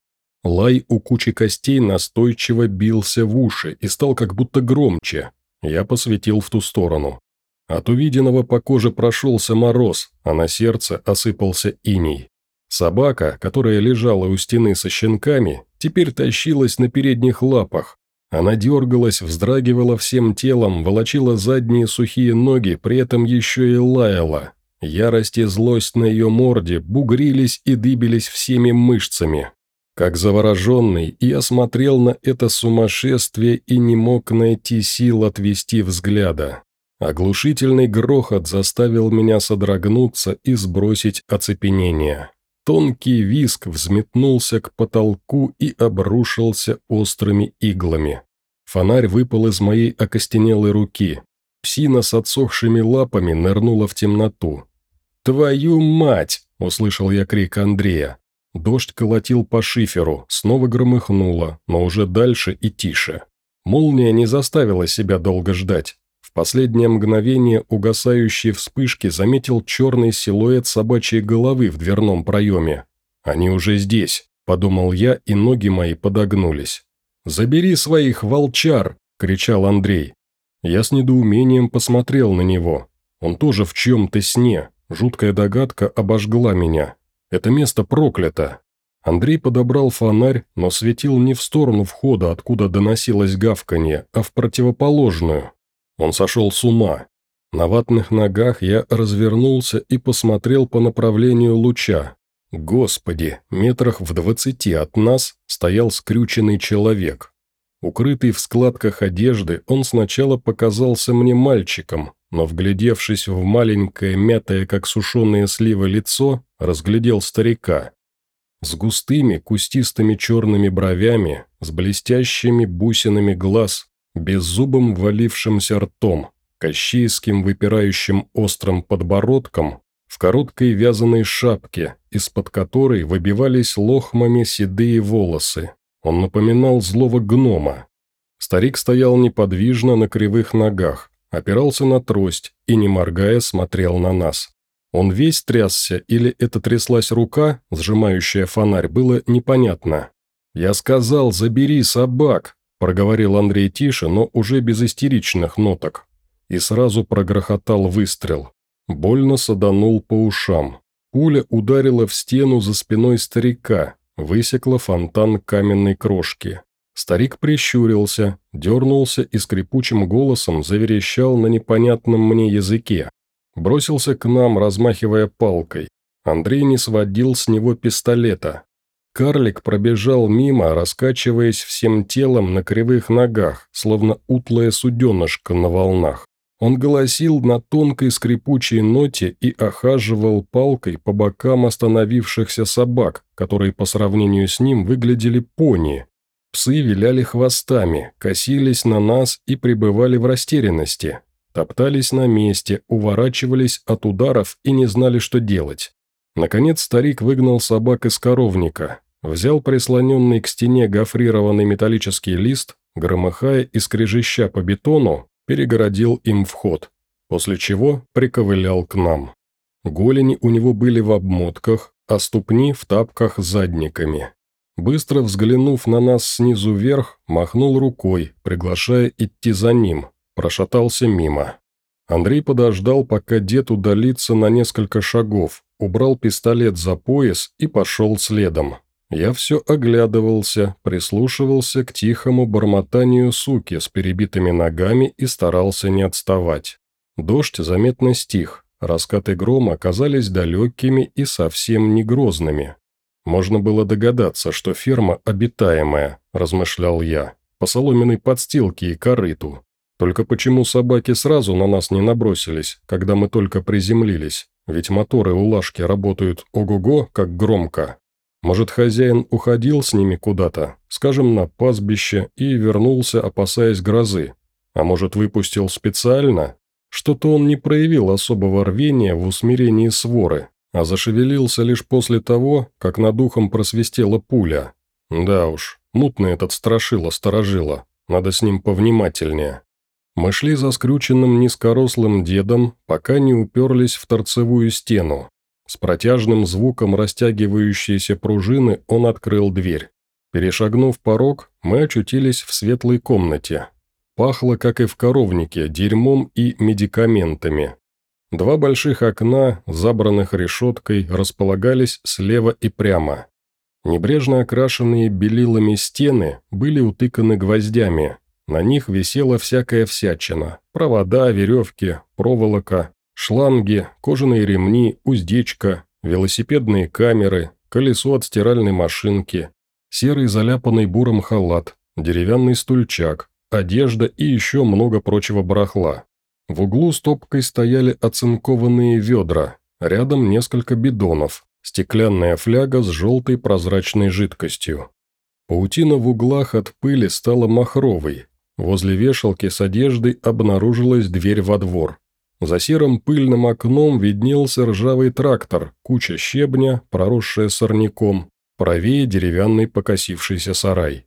Лай у кучи костей настойчиво бился в уши и стал как будто громче. Я посветил в ту сторону. От увиденного по коже прошелся мороз, а на сердце осыпался иней. Собака, которая лежала у стены со щенками, теперь тащилась на передних лапах. Она дергалась, вздрагивала всем телом, волочила задние сухие ноги, при этом еще и лаяла. Ярость и злость на ее морде бугрились и дыбились всеми мышцами. Как завороженный, я смотрел на это сумасшествие и не мог найти сил отвести взгляда. Оглушительный грохот заставил меня содрогнуться и сбросить оцепенение. Тонкий виск взметнулся к потолку и обрушился острыми иглами. Фонарь выпал из моей окостенелой руки. Псина с отсохшими лапами нырнула в темноту. «Твою мать!» – услышал я крик Андрея. Дождь колотил по шиферу, снова громыхнуло, но уже дальше и тише. Молния не заставила себя долго ждать. Последнее мгновение угасающей вспышки заметил черный силуэт собачьей головы в дверном проеме. «Они уже здесь», – подумал я, и ноги мои подогнулись. «Забери своих волчар!» – кричал Андрей. Я с недоумением посмотрел на него. Он тоже в чем-то сне. Жуткая догадка обожгла меня. Это место проклято. Андрей подобрал фонарь, но светил не в сторону входа, откуда доносилось гавканье, а в противоположную. Он сошел с ума. На ватных ногах я развернулся и посмотрел по направлению луча. Господи, метрах в двадцати от нас стоял скрюченный человек. Укрытый в складках одежды, он сначала показался мне мальчиком, но, вглядевшись в маленькое, мятое, как сушеные сливы, лицо, разглядел старика. С густыми, кустистыми черными бровями, с блестящими бусинами глаз, беззубым валившимся ртом, кощейским выпирающим острым подбородком, в короткой вязаной шапке, из-под которой выбивались лохмами седые волосы. Он напоминал злого гнома. Старик стоял неподвижно на кривых ногах, опирался на трость и, не моргая, смотрел на нас. Он весь трясся, или это тряслась рука, сжимающая фонарь, было непонятно. «Я сказал, забери собак!» Проговорил Андрей тише, но уже без истеричных ноток. И сразу прогрохотал выстрел. Больно саданул по ушам. Пуля ударила в стену за спиной старика, высекла фонтан каменной крошки. Старик прищурился, дернулся и скрипучим голосом заверещал на непонятном мне языке. Бросился к нам, размахивая палкой. Андрей не сводил с него пистолета. Карлик пробежал мимо, раскачиваясь всем телом на кривых ногах, словно утлая суденышко на волнах. Он голосил на тонкой скрипучей ноте и охаживал палкой по бокам остановившихся собак, которые по сравнению с ним выглядели пони. Псы виляли хвостами, косились на нас и пребывали в растерянности. Топтались на месте, уворачивались от ударов и не знали, что делать. Наконец старик выгнал собак из коровника, взял прислоненный к стене гофрированный металлический лист, громыхая и скрежеща по бетону, перегородил им вход, после чего приковылял к нам. Голени у него были в обмотках, а ступни в тапках с задниками. Быстро взглянув на нас снизу вверх, махнул рукой, приглашая идти за ним, прошатался мимо. Андрей подождал, пока дед удалится на несколько шагов, убрал пистолет за пояс и пошел следом. Я все оглядывался, прислушивался к тихому бормотанию суки с перебитыми ногами и старался не отставать. Дождь заметно стих, раскаты грома оказались далекими и совсем не грозными. Можно было догадаться, что ферма обитаемая, размышлял я, по соломенной подстилке и корыту. Только почему собаки сразу на нас не набросились, когда мы только приземлились? Ведь моторы у Лашки работают ого-го, как громко. Может, хозяин уходил с ними куда-то, скажем, на пастбище, и вернулся, опасаясь грозы? А может, выпустил специально? Что-то он не проявил особого рвения в усмирении своры, а зашевелился лишь после того, как над ухом просвистела пуля. Да уж, мутный этот страшило-сторожило, надо с ним повнимательнее. Мы шли за скрюченным низкорослым дедом, пока не уперлись в торцевую стену. С протяжным звуком растягивающейся пружины он открыл дверь. Перешагнув порог, мы очутились в светлой комнате. Пахло, как и в коровнике, дерьмом и медикаментами. Два больших окна, забранных решеткой, располагались слева и прямо. Небрежно окрашенные белилами стены были утыканы гвоздями. На них висела всякая всячина – провода, веревки, проволока, шланги, кожаные ремни, уздечка, велосипедные камеры, колесо от стиральной машинки, серый заляпанный буром халат, деревянный стульчак, одежда и еще много прочего барахла. В углу стопкой стояли оцинкованные ведра, рядом несколько бидонов, стеклянная фляга с желтой прозрачной жидкостью. Паутина в углах от пыли стала махровой. Возле вешалки с одеждой обнаружилась дверь во двор. За серым пыльным окном виднелся ржавый трактор, куча щебня, проросшая сорняком, правее деревянный покосившийся сарай.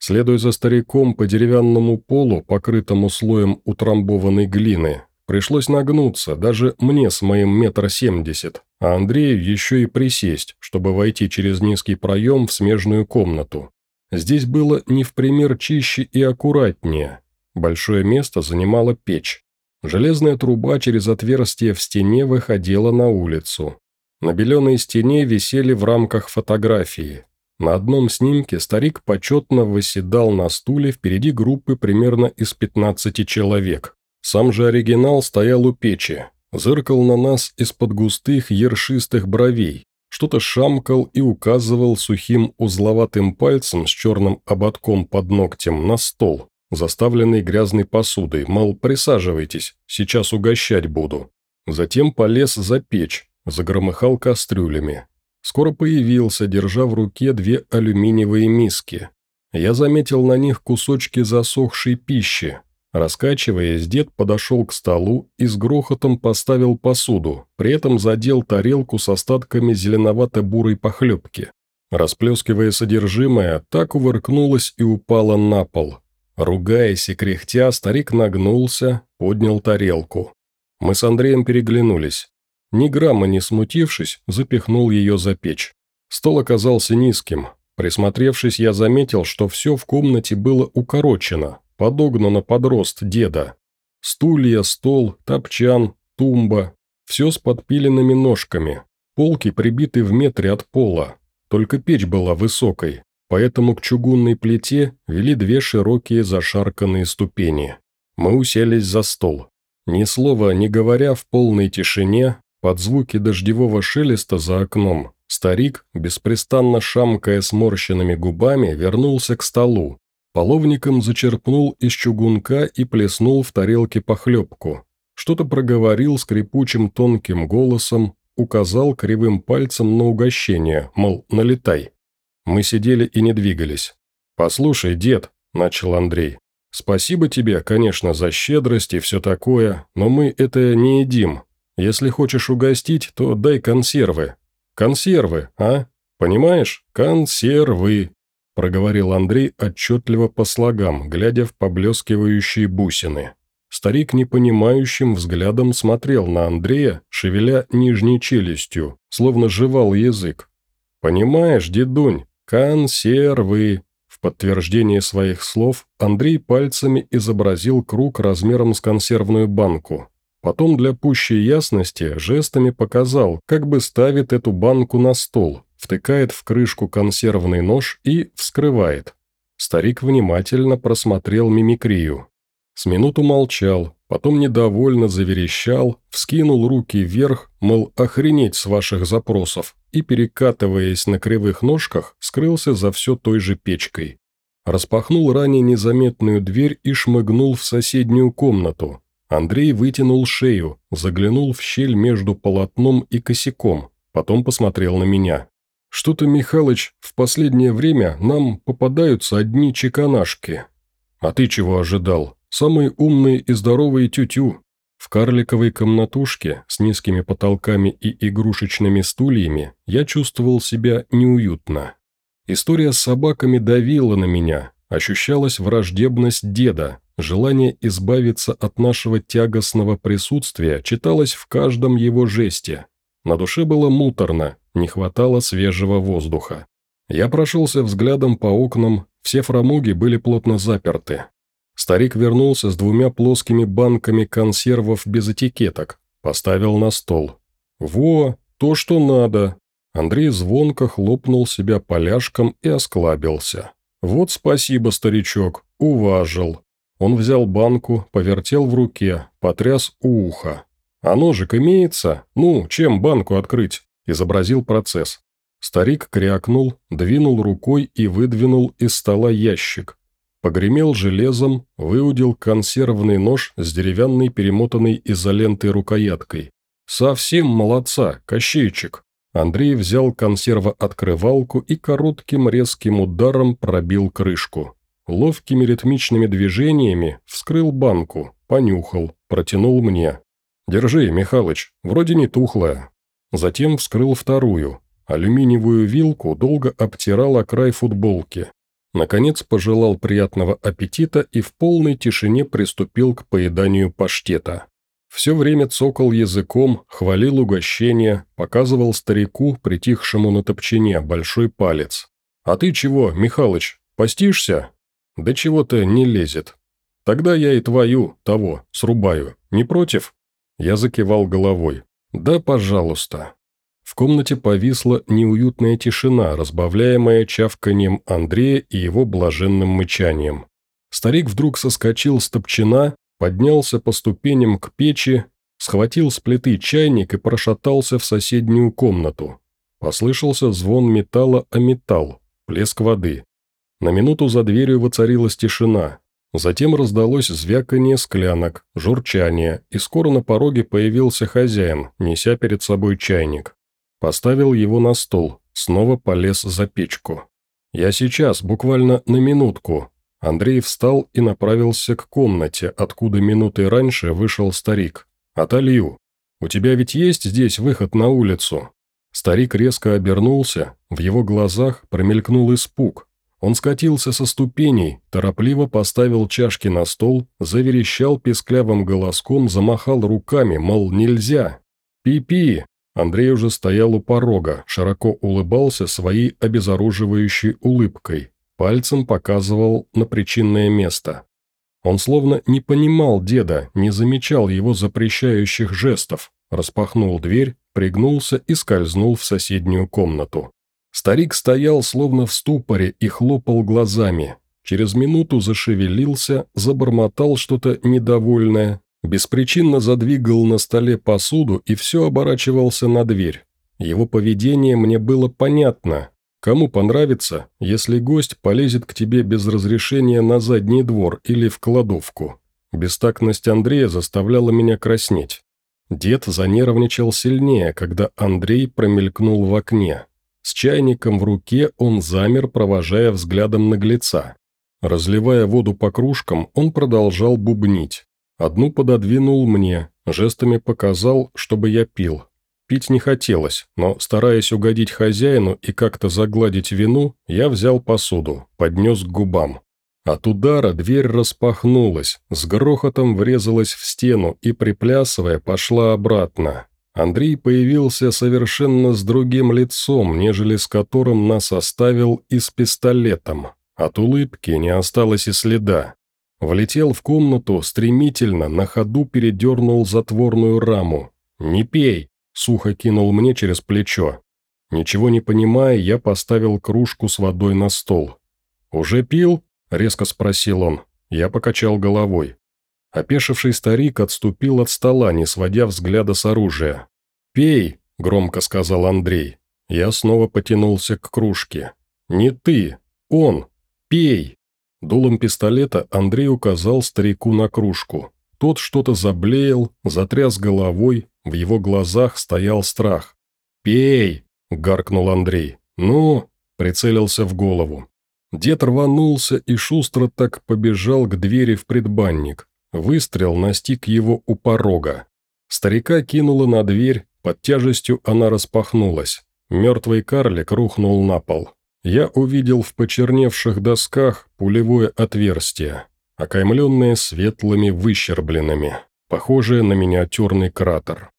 Следуя за стариком по деревянному полу, покрытому слоем утрамбованной глины, пришлось нагнуться, даже мне с моим метр семьдесят, а Андрею еще и присесть, чтобы войти через низкий проем в смежную комнату. Здесь было не в пример чище и аккуратнее. Большое место занимала печь. Железная труба через отверстие в стене выходила на улицу. На беленой стене висели в рамках фотографии. На одном снимке старик почетно восседал на стуле впереди группы примерно из 15 человек. Сам же оригинал стоял у печи, зыркал на нас из-под густых ершистых бровей, что-то шамкал и указывал сухим узловатым пальцем с черным ободком под ногтем на стол, заставленный грязной посудой, мол, присаживайтесь, сейчас угощать буду. Затем полез за печь, загромыхал кастрюлями, Скоро появился, держа в руке две алюминиевые миски. Я заметил на них кусочки засохшей пищи. Раскачиваясь, дед подошел к столу и с грохотом поставил посуду, при этом задел тарелку с остатками зеленовато-бурой похлебки. Расплескивая содержимое, так увыркнулась и упала на пол. Ругаясь и кряхтя, старик нагнулся, поднял тарелку. Мы с Андреем переглянулись. Ни грамма не смутившись, запихнул ее за печь. Стол оказался низким. Присмотревшись, я заметил, что все в комнате было укорочено, подогнано под рост деда. Стулья, стол, топчан, тумба. Все с подпиленными ножками. Полки прибиты в метре от пола. Только печь была высокой, поэтому к чугунной плите вели две широкие зашарканные ступени. Мы уселись за стол. Ни слова не говоря в полной тишине, под звуки дождевого шелеста за окном старик, беспрестанно шамкая сморщенными губами, вернулся к столу. Половником зачерпнул из чугунка и плеснул в тарелке похлебку. Что-то проговорил скрипучим тонким голосом, указал кривым пальцем на угощение, мол, налетай. Мы сидели и не двигались. «Послушай, дед», – начал Андрей, – «спасибо тебе, конечно, за щедрость и все такое, но мы это не едим, если хочешь угостить, то дай консервы. Консервы, а? Понимаешь? Консервы!» Проговорил Андрей отчетливо по слогам, глядя в поблескивающие бусины. Старик непонимающим взглядом смотрел на Андрея, шевеля нижней челюстью, словно жевал язык. «Понимаешь, дедунь, консервы!» В подтверждение своих слов Андрей пальцами изобразил круг размером с консервную банку. Потом для пущей ясности жестами показал, как бы ставит эту банку на стол, втыкает в крышку консервный нож и вскрывает. Старик внимательно просмотрел мимикрию. С минуту молчал, потом недовольно заверещал, вскинул руки вверх, мол, охренеть с ваших запросов, и, перекатываясь на кривых ножках, скрылся за все той же печкой. Распахнул ранее незаметную дверь и шмыгнул в соседнюю комнату. Андрей вытянул шею, заглянул в щель между полотном и косяком, потом посмотрел на меня. «Что-то, Михалыч, в последнее время нам попадаются одни чеканашки. А ты чего ожидал? Самые умные и здоровые тютю. В карликовой комнатушке с низкими потолками и игрушечными стульями я чувствовал себя неуютно. История с собаками давила на меня, ощущалась враждебность деда, желание избавиться от нашего тягостного присутствия читалось в каждом его жесте. На душе было муторно, не хватало свежего воздуха. Я прошелся взглядом по окнам, все фрамуги были плотно заперты. Старик вернулся с двумя плоскими банками консервов без этикеток, поставил на стол. «Во, то, что надо!» Андрей звонко хлопнул себя поляшком и осклабился. «Вот спасибо, старичок, уважил». Он взял банку, повертел в руке, потряс у уха. «А ножик имеется? Ну, чем банку открыть?» Изобразил процесс. Старик крякнул, двинул рукой и выдвинул из стола ящик. Погремел железом, выудил консервный нож с деревянной перемотанной изолентой рукояткой. «Совсем молодца, Кощейчик!» Андрей взял консервооткрывалку и коротким резким ударом пробил крышку. Ловкими ритмичными движениями вскрыл банку, понюхал, протянул мне. «Держи, Михалыч, вроде не тухлая». Затем вскрыл вторую. Алюминиевую вилку долго обтирал о край футболки. Наконец пожелал приятного аппетита и в полной тишине приступил к поеданию паштета. Все время цокал языком, хвалил угощение, показывал старику, притихшему на топчине, большой палец. «А ты чего, Михалыч, постишься?» «Да чего-то не лезет. Тогда я и твою, того, срубаю. Не против?» Я закивал головой. «Да, пожалуйста». В комнате повисла неуютная тишина, разбавляемая чавканием Андрея и его блаженным мычанием. Старик вдруг соскочил с топчина, поднялся по ступеням к печи, схватил с плиты чайник и прошатался в соседнюю комнату. Послышался звон металла о металл, плеск воды. На минуту за дверью воцарилась тишина. Затем раздалось звяканье склянок, журчание, и скоро на пороге появился хозяин, неся перед собой чайник. Поставил его на стол, снова полез за печку. «Я сейчас, буквально на минутку». Андрей встал и направился к комнате, откуда минуты раньше вышел старик. «Отолью. У тебя ведь есть здесь выход на улицу?» Старик резко обернулся, в его глазах промелькнул испуг. Он скатился со ступеней, торопливо поставил чашки на стол, заверещал песклявым голоском, замахал руками, мол, нельзя. «Пи-пи, Андрей уже стоял у порога, широко улыбался своей обезоруживающей улыбкой, пальцем показывал на причинное место. Он словно не понимал деда, не замечал его запрещающих жестов, распахнул дверь, пригнулся и скользнул в соседнюю комнату. Старик стоял словно в ступоре и хлопал глазами. Через минуту зашевелился, забормотал что-то недовольное, Беспричинно задвигал на столе посуду и все оборачивался на дверь. Его поведение мне было понятно. Кому понравится, если гость полезет к тебе без разрешения на задний двор или в кладовку. Бестактность Андрея заставляла меня краснеть. Дед занервничал сильнее, когда Андрей промелькнул в окне. С чайником в руке он замер, провожая взглядом наглеца. Разливая воду по кружкам, он продолжал бубнить. Одну пододвинул мне, жестами показал, чтобы я пил. Пить не хотелось, но, стараясь угодить хозяину и как-то загладить вину, я взял посуду, поднес к губам. От удара дверь распахнулась, с грохотом врезалась в стену и, приплясывая, пошла обратно. Андрей появился совершенно с другим лицом, нежели с которым нас оставил и с пистолетом. От улыбки не осталось и следа. Влетел в комнату, стремительно, на ходу передернул затворную раму. «Не пей!» – сухо кинул мне через плечо. Ничего не понимая, я поставил кружку с водой на стол. «Уже пил?» – резко спросил он. Я покачал головой. Опешивший старик отступил от стола, не сводя взгляда с оружия. «Пей!» – громко сказал Андрей. Я снова потянулся к кружке. «Не ты! Он! Пей!» Дулом пистолета Андрей указал старику на кружку. Тот что-то заблеял, затряс головой, в его глазах стоял страх. «Пей!» – гаркнул Андрей. «Ну?» – прицелился в голову. Дед рванулся и шустро так побежал к двери в предбанник. Выстрел настиг его у порога. Старика кинуло на дверь, под тяжестью она распахнулась. Мертвый карлик рухнул на пол. Я увидел в почерневших досках пулевое отверстие, окаймленное светлыми выщербленными, похожее на миниатюрный кратер.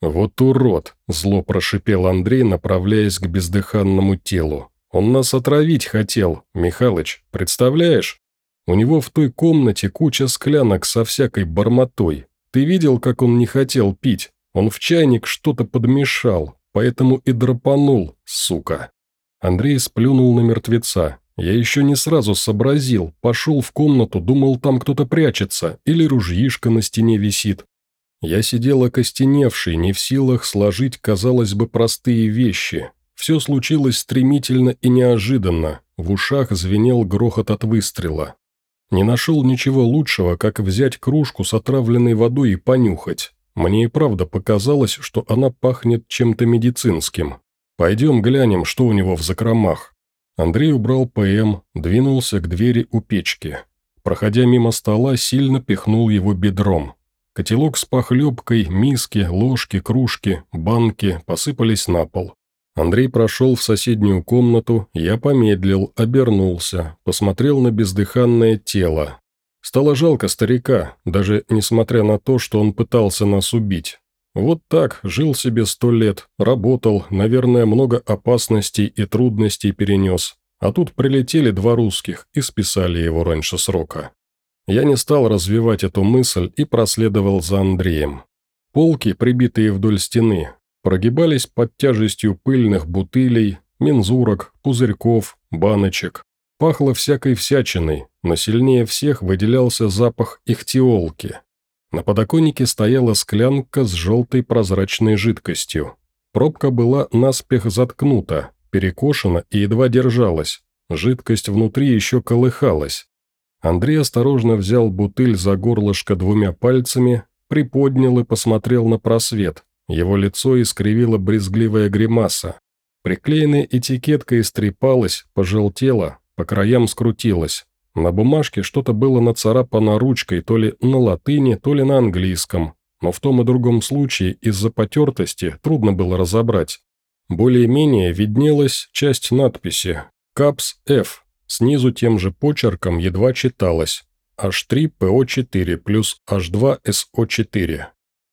«Вот урод!» – зло прошипел Андрей, направляясь к бездыханному телу. «Он нас отравить хотел, Михалыч, представляешь? У него в той комнате куча склянок со всякой бормотой. Ты видел, как он не хотел пить? Он в чайник что-то подмешал, поэтому и драпанул, сука». Андрей сплюнул на мертвеца. Я еще не сразу сообразил, пошел в комнату, думал, там кто-то прячется, или ружьишко на стене висит. Я сидел окостеневший, не в силах сложить, казалось бы, простые вещи. Все случилось стремительно и неожиданно, в ушах звенел грохот от выстрела. Не нашел ничего лучшего, как взять кружку с отравленной водой и понюхать. Мне и правда показалось, что она пахнет чем-то медицинским. «Пойдем глянем, что у него в закромах». Андрей убрал ПМ, двинулся к двери у печки. Проходя мимо стола, сильно пихнул его бедром. Котелок с похлебкой, миски, ложки, кружки, банки посыпались на пол. Андрей прошел в соседнюю комнату, я помедлил, обернулся, посмотрел на бездыханное тело. Стало жалко старика, даже несмотря на то, что он пытался нас убить. Вот так, жил себе сто лет, работал, наверное, много опасностей и трудностей перенес. А тут прилетели два русских и списали его раньше срока. Я не стал развивать эту мысль и проследовал за Андреем. Полки, прибитые вдоль стены, прогибались под тяжестью пыльных бутылей, мензурок, пузырьков, баночек. Пахло всякой всячиной, но сильнее всех выделялся запах ихтиолки, на подоконнике стояла склянка с желтой прозрачной жидкостью. Пробка была наспех заткнута, перекошена и едва держалась. Жидкость внутри еще колыхалась. Андрей осторожно взял бутыль за горлышко двумя пальцами, приподнял и посмотрел на просвет. Его лицо искривило брезгливая гримаса. Приклеенная этикетка истрепалась, пожелтела, по краям скрутилась. На бумажке что-то было нацарапано ручкой то ли на латыни, то ли на английском, но в том и другом случае из-за потертости трудно было разобрать. Более-менее виднелась часть надписи «Капс F», снизу тем же почерком едва читалось H3PO4 плюс H2SO4.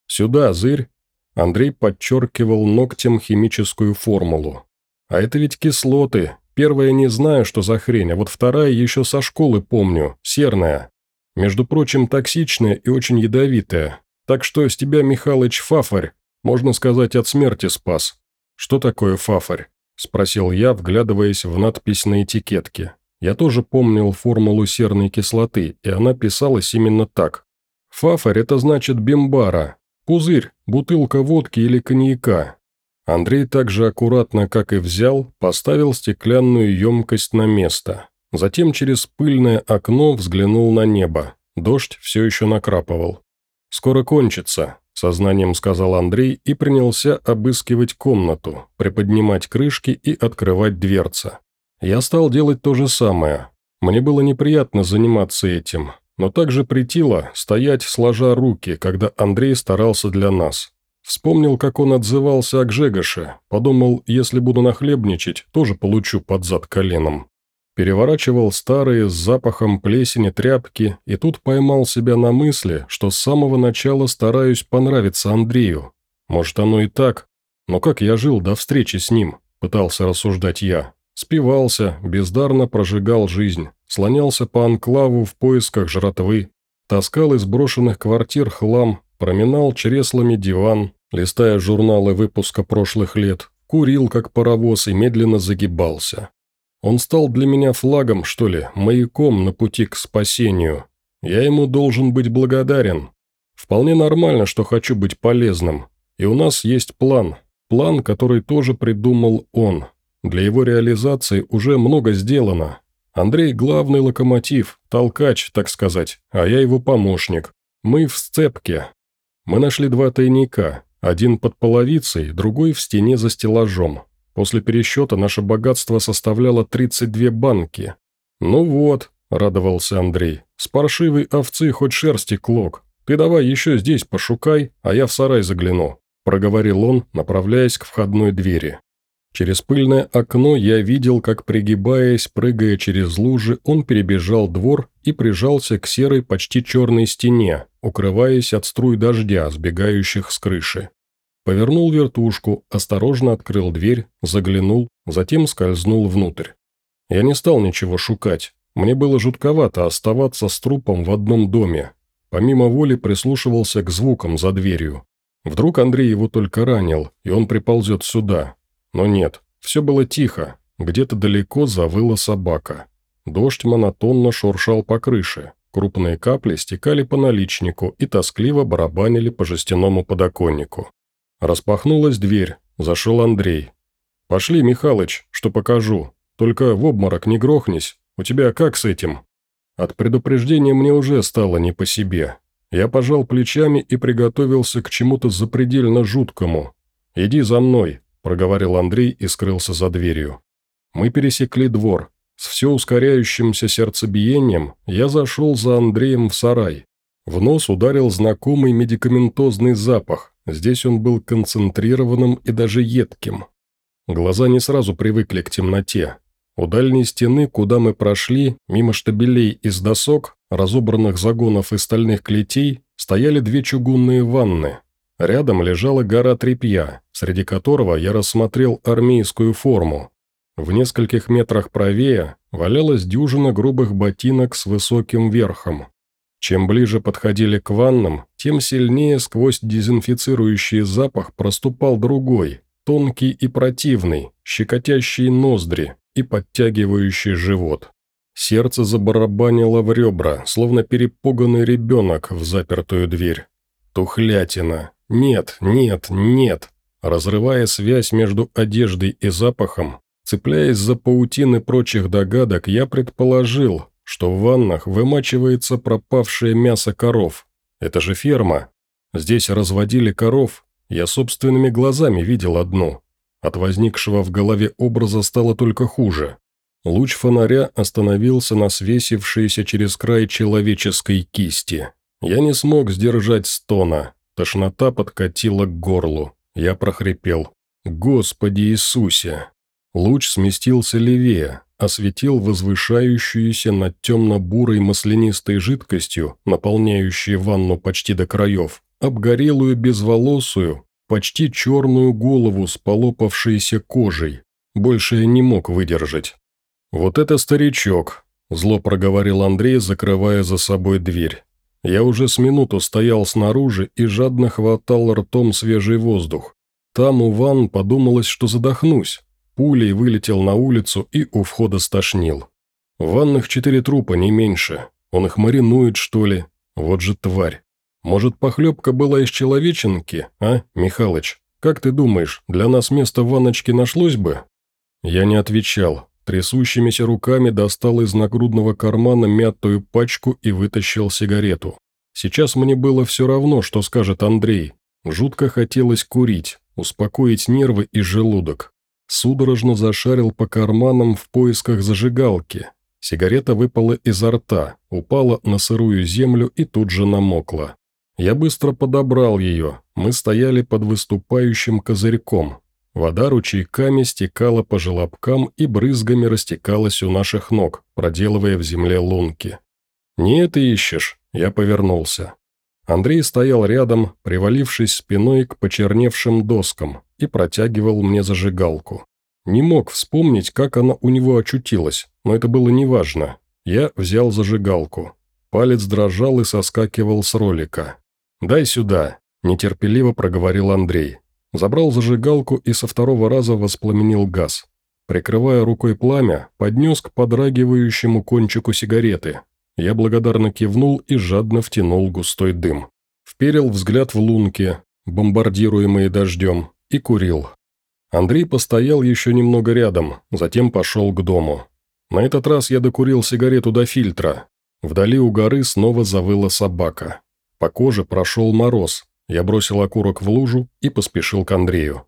«Сюда, зырь!» Андрей подчеркивал ногтем химическую формулу. «А это ведь кислоты, Первая не знаю, что за хрень, а вот вторая еще со школы помню, серная. Между прочим, токсичная и очень ядовитая. Так что с тебя, Михалыч, фафарь, можно сказать, от смерти спас. Что такое фафарь? Спросил я, вглядываясь в надпись на этикетке. Я тоже помнил формулу серной кислоты, и она писалась именно так. Фафарь – это значит бимбара, пузырь, бутылка водки или коньяка, Андрей так же аккуратно, как и взял, поставил стеклянную емкость на место. Затем через пыльное окно взглянул на небо. Дождь все еще накрапывал. «Скоро кончится», – сознанием сказал Андрей и принялся обыскивать комнату, приподнимать крышки и открывать дверца. Я стал делать то же самое. Мне было неприятно заниматься этим, но также притило стоять сложа руки, когда Андрей старался для нас. Вспомнил, как он отзывался о Гжегоше, подумал, если буду нахлебничать, тоже получу под зад коленом. Переворачивал старые с запахом плесени тряпки и тут поймал себя на мысли, что с самого начала стараюсь понравиться Андрею. Может, оно и так, но как я жил до встречи с ним, пытался рассуждать я. Спивался, бездарно прожигал жизнь, слонялся по анклаву в поисках жратвы, таскал из брошенных квартир хлам, Проминал чреслами диван, листая журналы выпуска прошлых лет, курил как паровоз и медленно загибался. Он стал для меня флагом, что ли, маяком на пути к спасению. Я ему должен быть благодарен. Вполне нормально, что хочу быть полезным. И у нас есть план. План, который тоже придумал он. Для его реализации уже много сделано. Андрей – главный локомотив, толкач, так сказать, а я его помощник. Мы в сцепке. Мы нашли два тайника, один под половицей, другой в стене за стеллажом. После пересчета наше богатство составляло 32 банки. «Ну вот», – радовался Андрей, – «с паршивой овцы хоть шерсти клок. Ты давай еще здесь пошукай, а я в сарай загляну», – проговорил он, направляясь к входной двери. Через пыльное окно я видел, как, пригибаясь, прыгая через лужи, он перебежал двор и прижался к серой, почти черной стене, укрываясь от струй дождя, сбегающих с крыши. Повернул вертушку, осторожно открыл дверь, заглянул, затем скользнул внутрь. Я не стал ничего шукать. Мне было жутковато оставаться с трупом в одном доме. Помимо воли прислушивался к звукам за дверью. Вдруг Андрей его только ранил, и он приползет сюда, но нет, все было тихо, где-то далеко завыла собака. Дождь монотонно шуршал по крыше, крупные капли стекали по наличнику и тоскливо барабанили по жестяному подоконнику. Распахнулась дверь, зашел Андрей. «Пошли, Михалыч, что покажу. Только в обморок не грохнись. У тебя как с этим?» От предупреждения мне уже стало не по себе. Я пожал плечами и приготовился к чему-то запредельно жуткому. «Иди за мной», – проговорил Андрей и скрылся за дверью. Мы пересекли двор. С все ускоряющимся сердцебиением я зашел за Андреем в сарай. В нос ударил знакомый медикаментозный запах. Здесь он был концентрированным и даже едким. Глаза не сразу привыкли к темноте. У дальней стены, куда мы прошли, мимо штабелей из досок, разобранных загонов и стальных клетей, стояли две чугунные ванны, Рядом лежала гора тряпья, среди которого я рассмотрел армейскую форму. В нескольких метрах правее валялась дюжина грубых ботинок с высоким верхом. Чем ближе подходили к ваннам, тем сильнее сквозь дезинфицирующий запах проступал другой, тонкий и противный, щекотящий ноздри и подтягивающий живот. Сердце забарабанило в ребра, словно перепуганный ребенок в запертую дверь. Тухлятина, «Нет, нет, нет!» Разрывая связь между одеждой и запахом, цепляясь за паутины прочих догадок, я предположил, что в ваннах вымачивается пропавшее мясо коров. Это же ферма. Здесь разводили коров. Я собственными глазами видел одну. От возникшего в голове образа стало только хуже. Луч фонаря остановился на свесившейся через край человеческой кисти. Я не смог сдержать стона. Тошнота подкатила к горлу. Я прохрипел. «Господи Иисусе!» Луч сместился левее, осветил возвышающуюся над темно-бурой маслянистой жидкостью, наполняющей ванну почти до краев, обгорелую безволосую, почти черную голову с полопавшейся кожей. Больше я не мог выдержать. «Вот это старичок!» – зло проговорил Андрей, закрывая за собой дверь. Я уже с минуту стоял снаружи и жадно хватал ртом свежий воздух. Там у ванн подумалось, что задохнусь. Пулей вылетел на улицу и у входа стошнил. В ванных четыре трупа, не меньше. Он их маринует, что ли? Вот же тварь. Может, похлебка была из человеченки, а, Михалыч? Как ты думаешь, для нас место в ванночке нашлось бы?» Я не отвечал, Трясущимися руками достал из нагрудного кармана мятую пачку и вытащил сигарету. Сейчас мне было все равно, что скажет Андрей. Жутко хотелось курить, успокоить нервы и желудок. Судорожно зашарил по карманам в поисках зажигалки. Сигарета выпала изо рта, упала на сырую землю и тут же намокла. Я быстро подобрал ее, мы стояли под выступающим козырьком, Вода ручейками стекала по желобкам и брызгами растекалась у наших ног, проделывая в земле лунки. «Не это ищешь», – я повернулся. Андрей стоял рядом, привалившись спиной к почерневшим доскам, и протягивал мне зажигалку. Не мог вспомнить, как она у него очутилась, но это было неважно. Я взял зажигалку. Палец дрожал и соскакивал с ролика. «Дай сюда», – нетерпеливо проговорил Андрей. Забрал зажигалку и со второго раза воспламенил газ. Прикрывая рукой пламя, поднес к подрагивающему кончику сигареты. Я благодарно кивнул и жадно втянул густой дым. Вперил взгляд в лунки, бомбардируемые дождем, и курил. Андрей постоял еще немного рядом, затем пошел к дому. На этот раз я докурил сигарету до фильтра. Вдали у горы снова завыла собака. По коже прошел мороз. Я бросил окурок в лужу и поспешил к Андрею.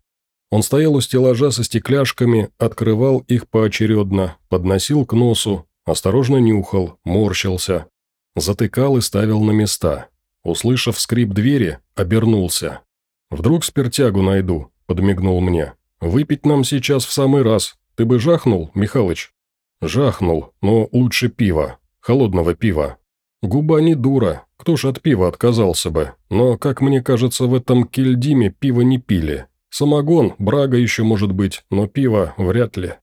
Он стоял у стеллажа со стекляшками, открывал их поочередно, подносил к носу, осторожно нюхал, морщился. Затыкал и ставил на места. Услышав скрип двери, обернулся. «Вдруг спиртягу найду», – подмигнул мне. «Выпить нам сейчас в самый раз. Ты бы жахнул, Михалыч?» «Жахнул, но лучше пива. Холодного пива. Губа не дура, кто ж от пива отказался бы. Но, как мне кажется, в этом кельдиме пиво не пили. Самогон, брага еще может быть, но пиво вряд ли».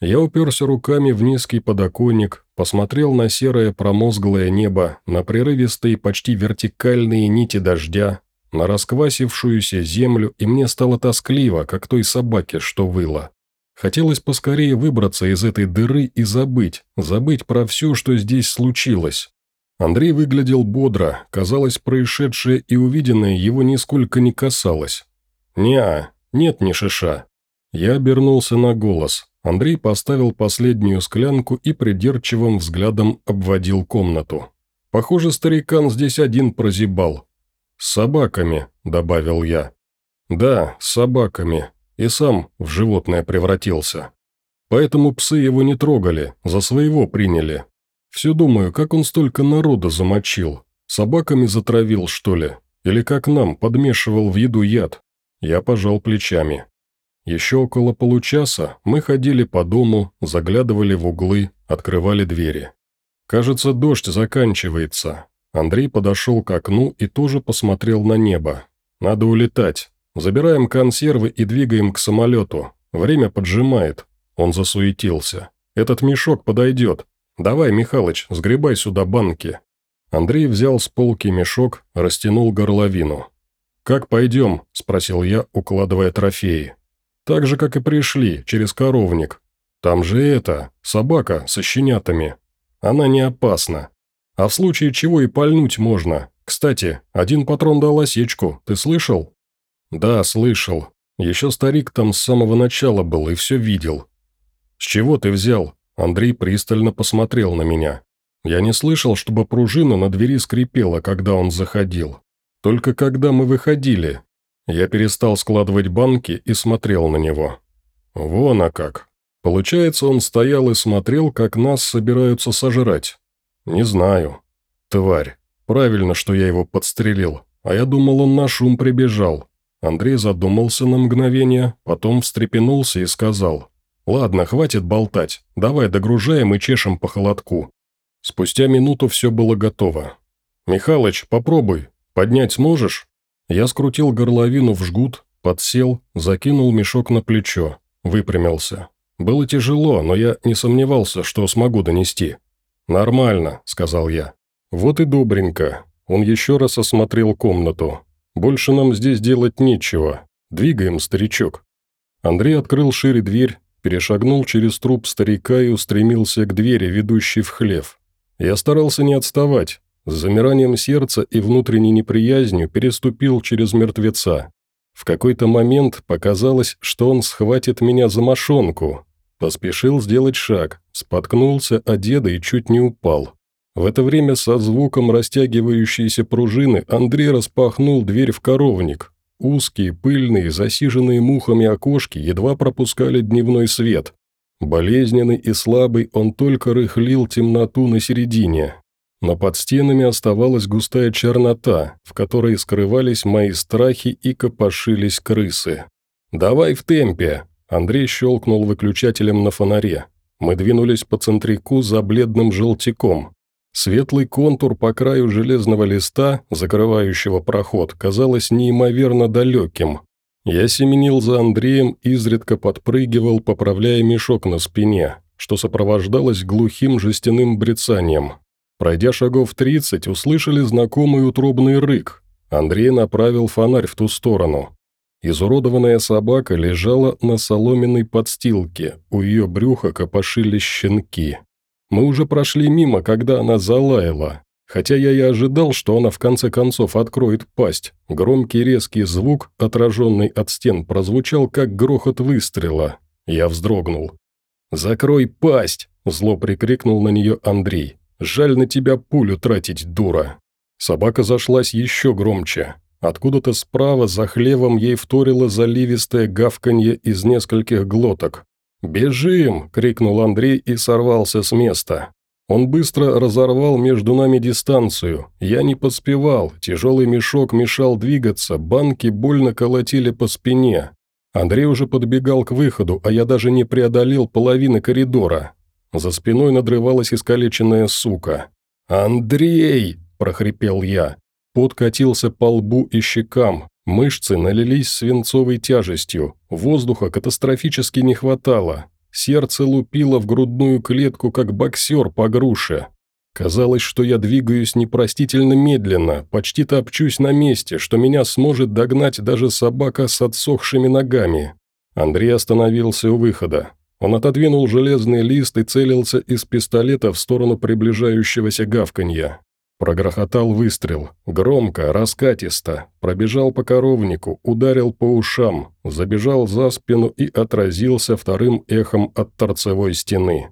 Я уперся руками в низкий подоконник, посмотрел на серое промозглое небо, на прерывистые, почти вертикальные нити дождя, на расквасившуюся землю, и мне стало тоскливо, как той собаке, что выла. Хотелось поскорее выбраться из этой дыры и забыть, забыть про все, что здесь случилось. Андрей выглядел бодро, казалось, происшедшее и увиденное его нисколько не касалось. «Не-а, нет ни шиша». Я обернулся на голос. Андрей поставил последнюю склянку и придирчивым взглядом обводил комнату. «Похоже, старикан здесь один прозябал». «С собаками», — добавил я. «Да, с собаками и сам в животное превратился. Поэтому псы его не трогали, за своего приняли. Все думаю, как он столько народа замочил. Собаками затравил, что ли? Или как нам, подмешивал в еду яд? Я пожал плечами. Еще около получаса мы ходили по дому, заглядывали в углы, открывали двери. Кажется, дождь заканчивается. Андрей подошел к окну и тоже посмотрел на небо. Надо улетать. Забираем консервы и двигаем к самолету. Время поджимает». Он засуетился. «Этот мешок подойдет. Давай, Михалыч, сгребай сюда банки». Андрей взял с полки мешок, растянул горловину. «Как пойдем?» – спросил я, укладывая трофеи. «Так же, как и пришли, через коровник. Там же это, собака со щенятами. Она не опасна. А в случае чего и пальнуть можно. Кстати, один патрон дал осечку, ты слышал?» «Да, слышал. Еще старик там с самого начала был и все видел». «С чего ты взял?» Андрей пристально посмотрел на меня. Я не слышал, чтобы пружина на двери скрипела, когда он заходил. Только когда мы выходили. Я перестал складывать банки и смотрел на него. Вон а как. Получается, он стоял и смотрел, как нас собираются сожрать. Не знаю. Тварь. Правильно, что я его подстрелил. А я думал, он на шум прибежал. Андрей задумался на мгновение, потом встрепенулся и сказал. «Ладно, хватит болтать. Давай догружаем и чешем по холодку». Спустя минуту все было готово. «Михалыч, попробуй. Поднять сможешь?» Я скрутил горловину в жгут, подсел, закинул мешок на плечо, выпрямился. Было тяжело, но я не сомневался, что смогу донести. «Нормально», — сказал я. «Вот и добренько». Он еще раз осмотрел комнату. Больше нам здесь делать нечего. Двигаем, старичок». Андрей открыл шире дверь, перешагнул через труп старика и устремился к двери, ведущей в хлев. Я старался не отставать. С замиранием сердца и внутренней неприязнью переступил через мертвеца. В какой-то момент показалось, что он схватит меня за мошонку. Поспешил сделать шаг, споткнулся о деда и чуть не упал. В это время со звуком растягивающейся пружины Андрей распахнул дверь в коровник. Узкие, пыльные, засиженные мухами окошки едва пропускали дневной свет. Болезненный и слабый он только рыхлил темноту на середине. Но под стенами оставалась густая чернота, в которой скрывались мои страхи и копошились крысы. «Давай в темпе!» Андрей щелкнул выключателем на фонаре. Мы двинулись по центрику за бледным желтиком. Светлый контур по краю железного листа, закрывающего проход, казалось неимоверно далеким. Я семенил за Андреем, изредка подпрыгивал, поправляя мешок на спине, что сопровождалось глухим жестяным брецанием. Пройдя шагов тридцать, услышали знакомый утробный рык. Андрей направил фонарь в ту сторону. Изуродованная собака лежала на соломенной подстилке, у ее брюха копошились щенки. Мы уже прошли мимо, когда она залаяла. Хотя я и ожидал, что она в конце концов откроет пасть. Громкий резкий звук, отраженный от стен, прозвучал как грохот выстрела. Я вздрогнул. «Закрой пасть!» – Зло прикрикнул на нее Андрей. «Жаль на тебя пулю тратить, дура!» Собака зашлась еще громче. Откуда-то справа за хлевом ей вторило заливистое гавканье из нескольких глоток. «Бежим!» – крикнул Андрей и сорвался с места. Он быстро разорвал между нами дистанцию. Я не поспевал, тяжелый мешок мешал двигаться, банки больно колотили по спине. Андрей уже подбегал к выходу, а я даже не преодолел половины коридора. За спиной надрывалась искалеченная сука. «Андрей!» – прохрипел я. Пот катился по лбу и щекам, мышцы налились свинцовой тяжестью, воздуха катастрофически не хватало, сердце лупило в грудную клетку, как боксер по груше. Казалось, что я двигаюсь непростительно медленно, почти топчусь на месте, что меня сможет догнать даже собака с отсохшими ногами. Андрей остановился у выхода. Он отодвинул железный лист и целился из пистолета в сторону приближающегося гавканья. Прогрохотал выстрел. Громко, раскатисто. Пробежал по коровнику, ударил по ушам, забежал за спину и отразился вторым эхом от торцевой стены.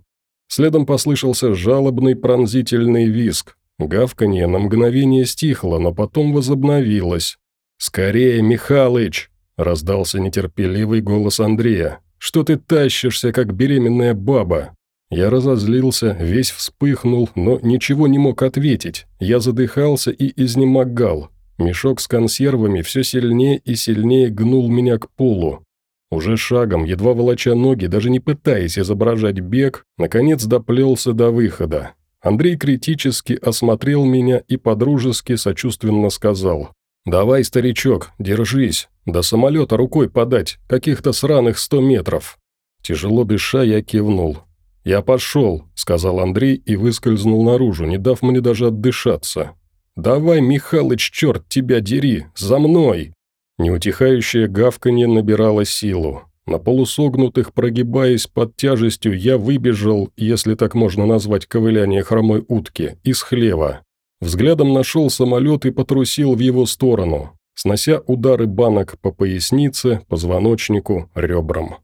Следом послышался жалобный пронзительный визг. Гавканье на мгновение стихло, но потом возобновилось. «Скорее, Михалыч!» – раздался нетерпеливый голос Андрея. «Что ты тащишься, как беременная баба?» Я разозлился, весь вспыхнул, но ничего не мог ответить. Я задыхался и изнемогал. Мешок с консервами все сильнее и сильнее гнул меня к полу. Уже шагом, едва волоча ноги, даже не пытаясь изображать бег, наконец доплелся до выхода. Андрей критически осмотрел меня и подружески сочувственно сказал. «Давай, старичок, держись. До самолета рукой подать, каких-то сраных сто метров». Тяжело дыша, я кивнул. «Я пошел», – сказал Андрей и выскользнул наружу, не дав мне даже отдышаться. «Давай, Михалыч, черт тебя дери, за мной!» Неутихающее гавканье набирало силу. На полусогнутых, прогибаясь под тяжестью, я выбежал, если так можно назвать ковыляние хромой утки, из хлева. Взглядом нашел самолет и потрусил в его сторону, снося удары банок по пояснице, позвоночнику, ребрам.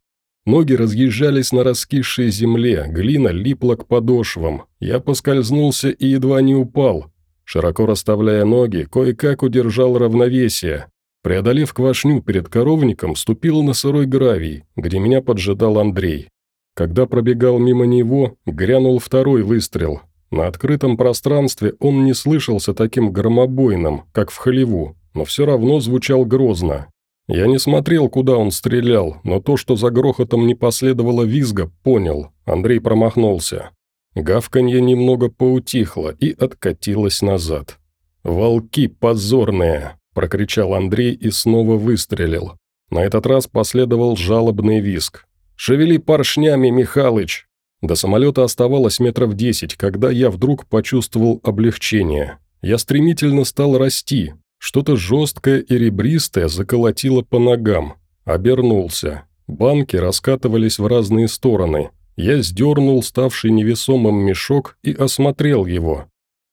Ноги разъезжались на раскисшей земле, глина липла к подошвам. Я поскользнулся и едва не упал. Широко расставляя ноги, кое-как удержал равновесие. Преодолев квашню перед коровником, ступил на сырой гравий, где меня поджидал Андрей. Когда пробегал мимо него, грянул второй выстрел. На открытом пространстве он не слышался таким громобойным, как в холеву, но все равно звучал грозно. Я не смотрел, куда он стрелял, но то, что за грохотом не последовало визга, понял. Андрей промахнулся. Гавканье немного поутихло и откатилось назад. «Волки позорные!» – прокричал Андрей и снова выстрелил. На этот раз последовал жалобный визг. «Шевели поршнями, Михалыч!» До самолета оставалось метров десять, когда я вдруг почувствовал облегчение. Я стремительно стал расти, что-то жесткое и ребристое заколотило по ногам. Обернулся. Банки раскатывались в разные стороны. Я сдернул ставший невесомым мешок и осмотрел его.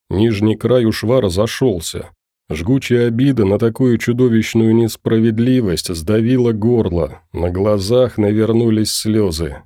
Нижний край ушва разошелся. Жгучая обида на такую чудовищную несправедливость сдавила горло, на глазах навернулись слезы.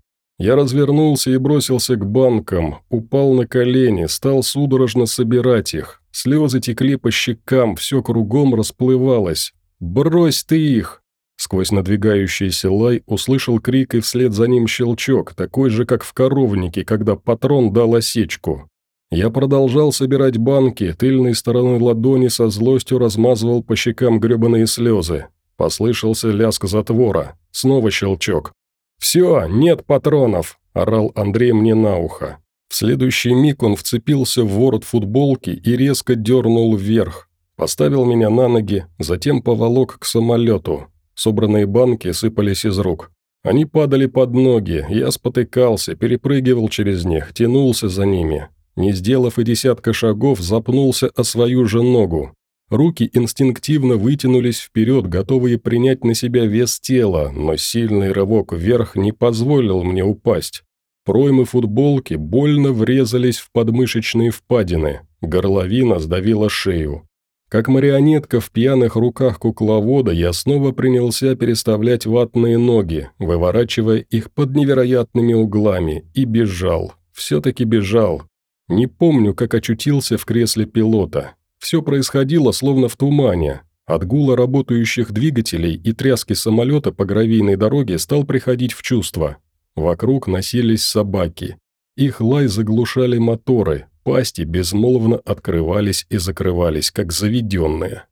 Я развернулся и бросился к банкам, упал на колени, стал судорожно собирать их. Слезы текли по щекам, все кругом расплывалось. «Брось ты их!» Сквозь надвигающийся лай услышал крик и вслед за ним щелчок, такой же, как в коровнике, когда патрон дал осечку. Я продолжал собирать банки, тыльной стороной ладони со злостью размазывал по щекам гребаные слезы. Послышался лязг затвора. Снова щелчок. «Все, нет патронов!» – орал Андрей мне на ухо. В следующий миг он вцепился в ворот футболки и резко дернул вверх. Поставил меня на ноги, затем поволок к самолету. Собранные банки сыпались из рук. Они падали под ноги, я спотыкался, перепрыгивал через них, тянулся за ними. Не сделав и десятка шагов, запнулся о свою же ногу. Руки инстинктивно вытянулись вперед, готовые принять на себя вес тела, но сильный рывок вверх не позволил мне упасть. Проймы футболки больно врезались в подмышечные впадины, горловина сдавила шею. Как марионетка в пьяных руках кукловода, я снова принялся переставлять ватные ноги, выворачивая их под невероятными углами, и бежал. Все-таки бежал. Не помню, как очутился в кресле пилота. Все происходило словно в тумане. От гула работающих двигателей и тряски самолета по гравийной дороге стал приходить в чувство. Вокруг носились собаки. Их лай заглушали моторы, пасти безмолвно открывались и закрывались, как заведенные.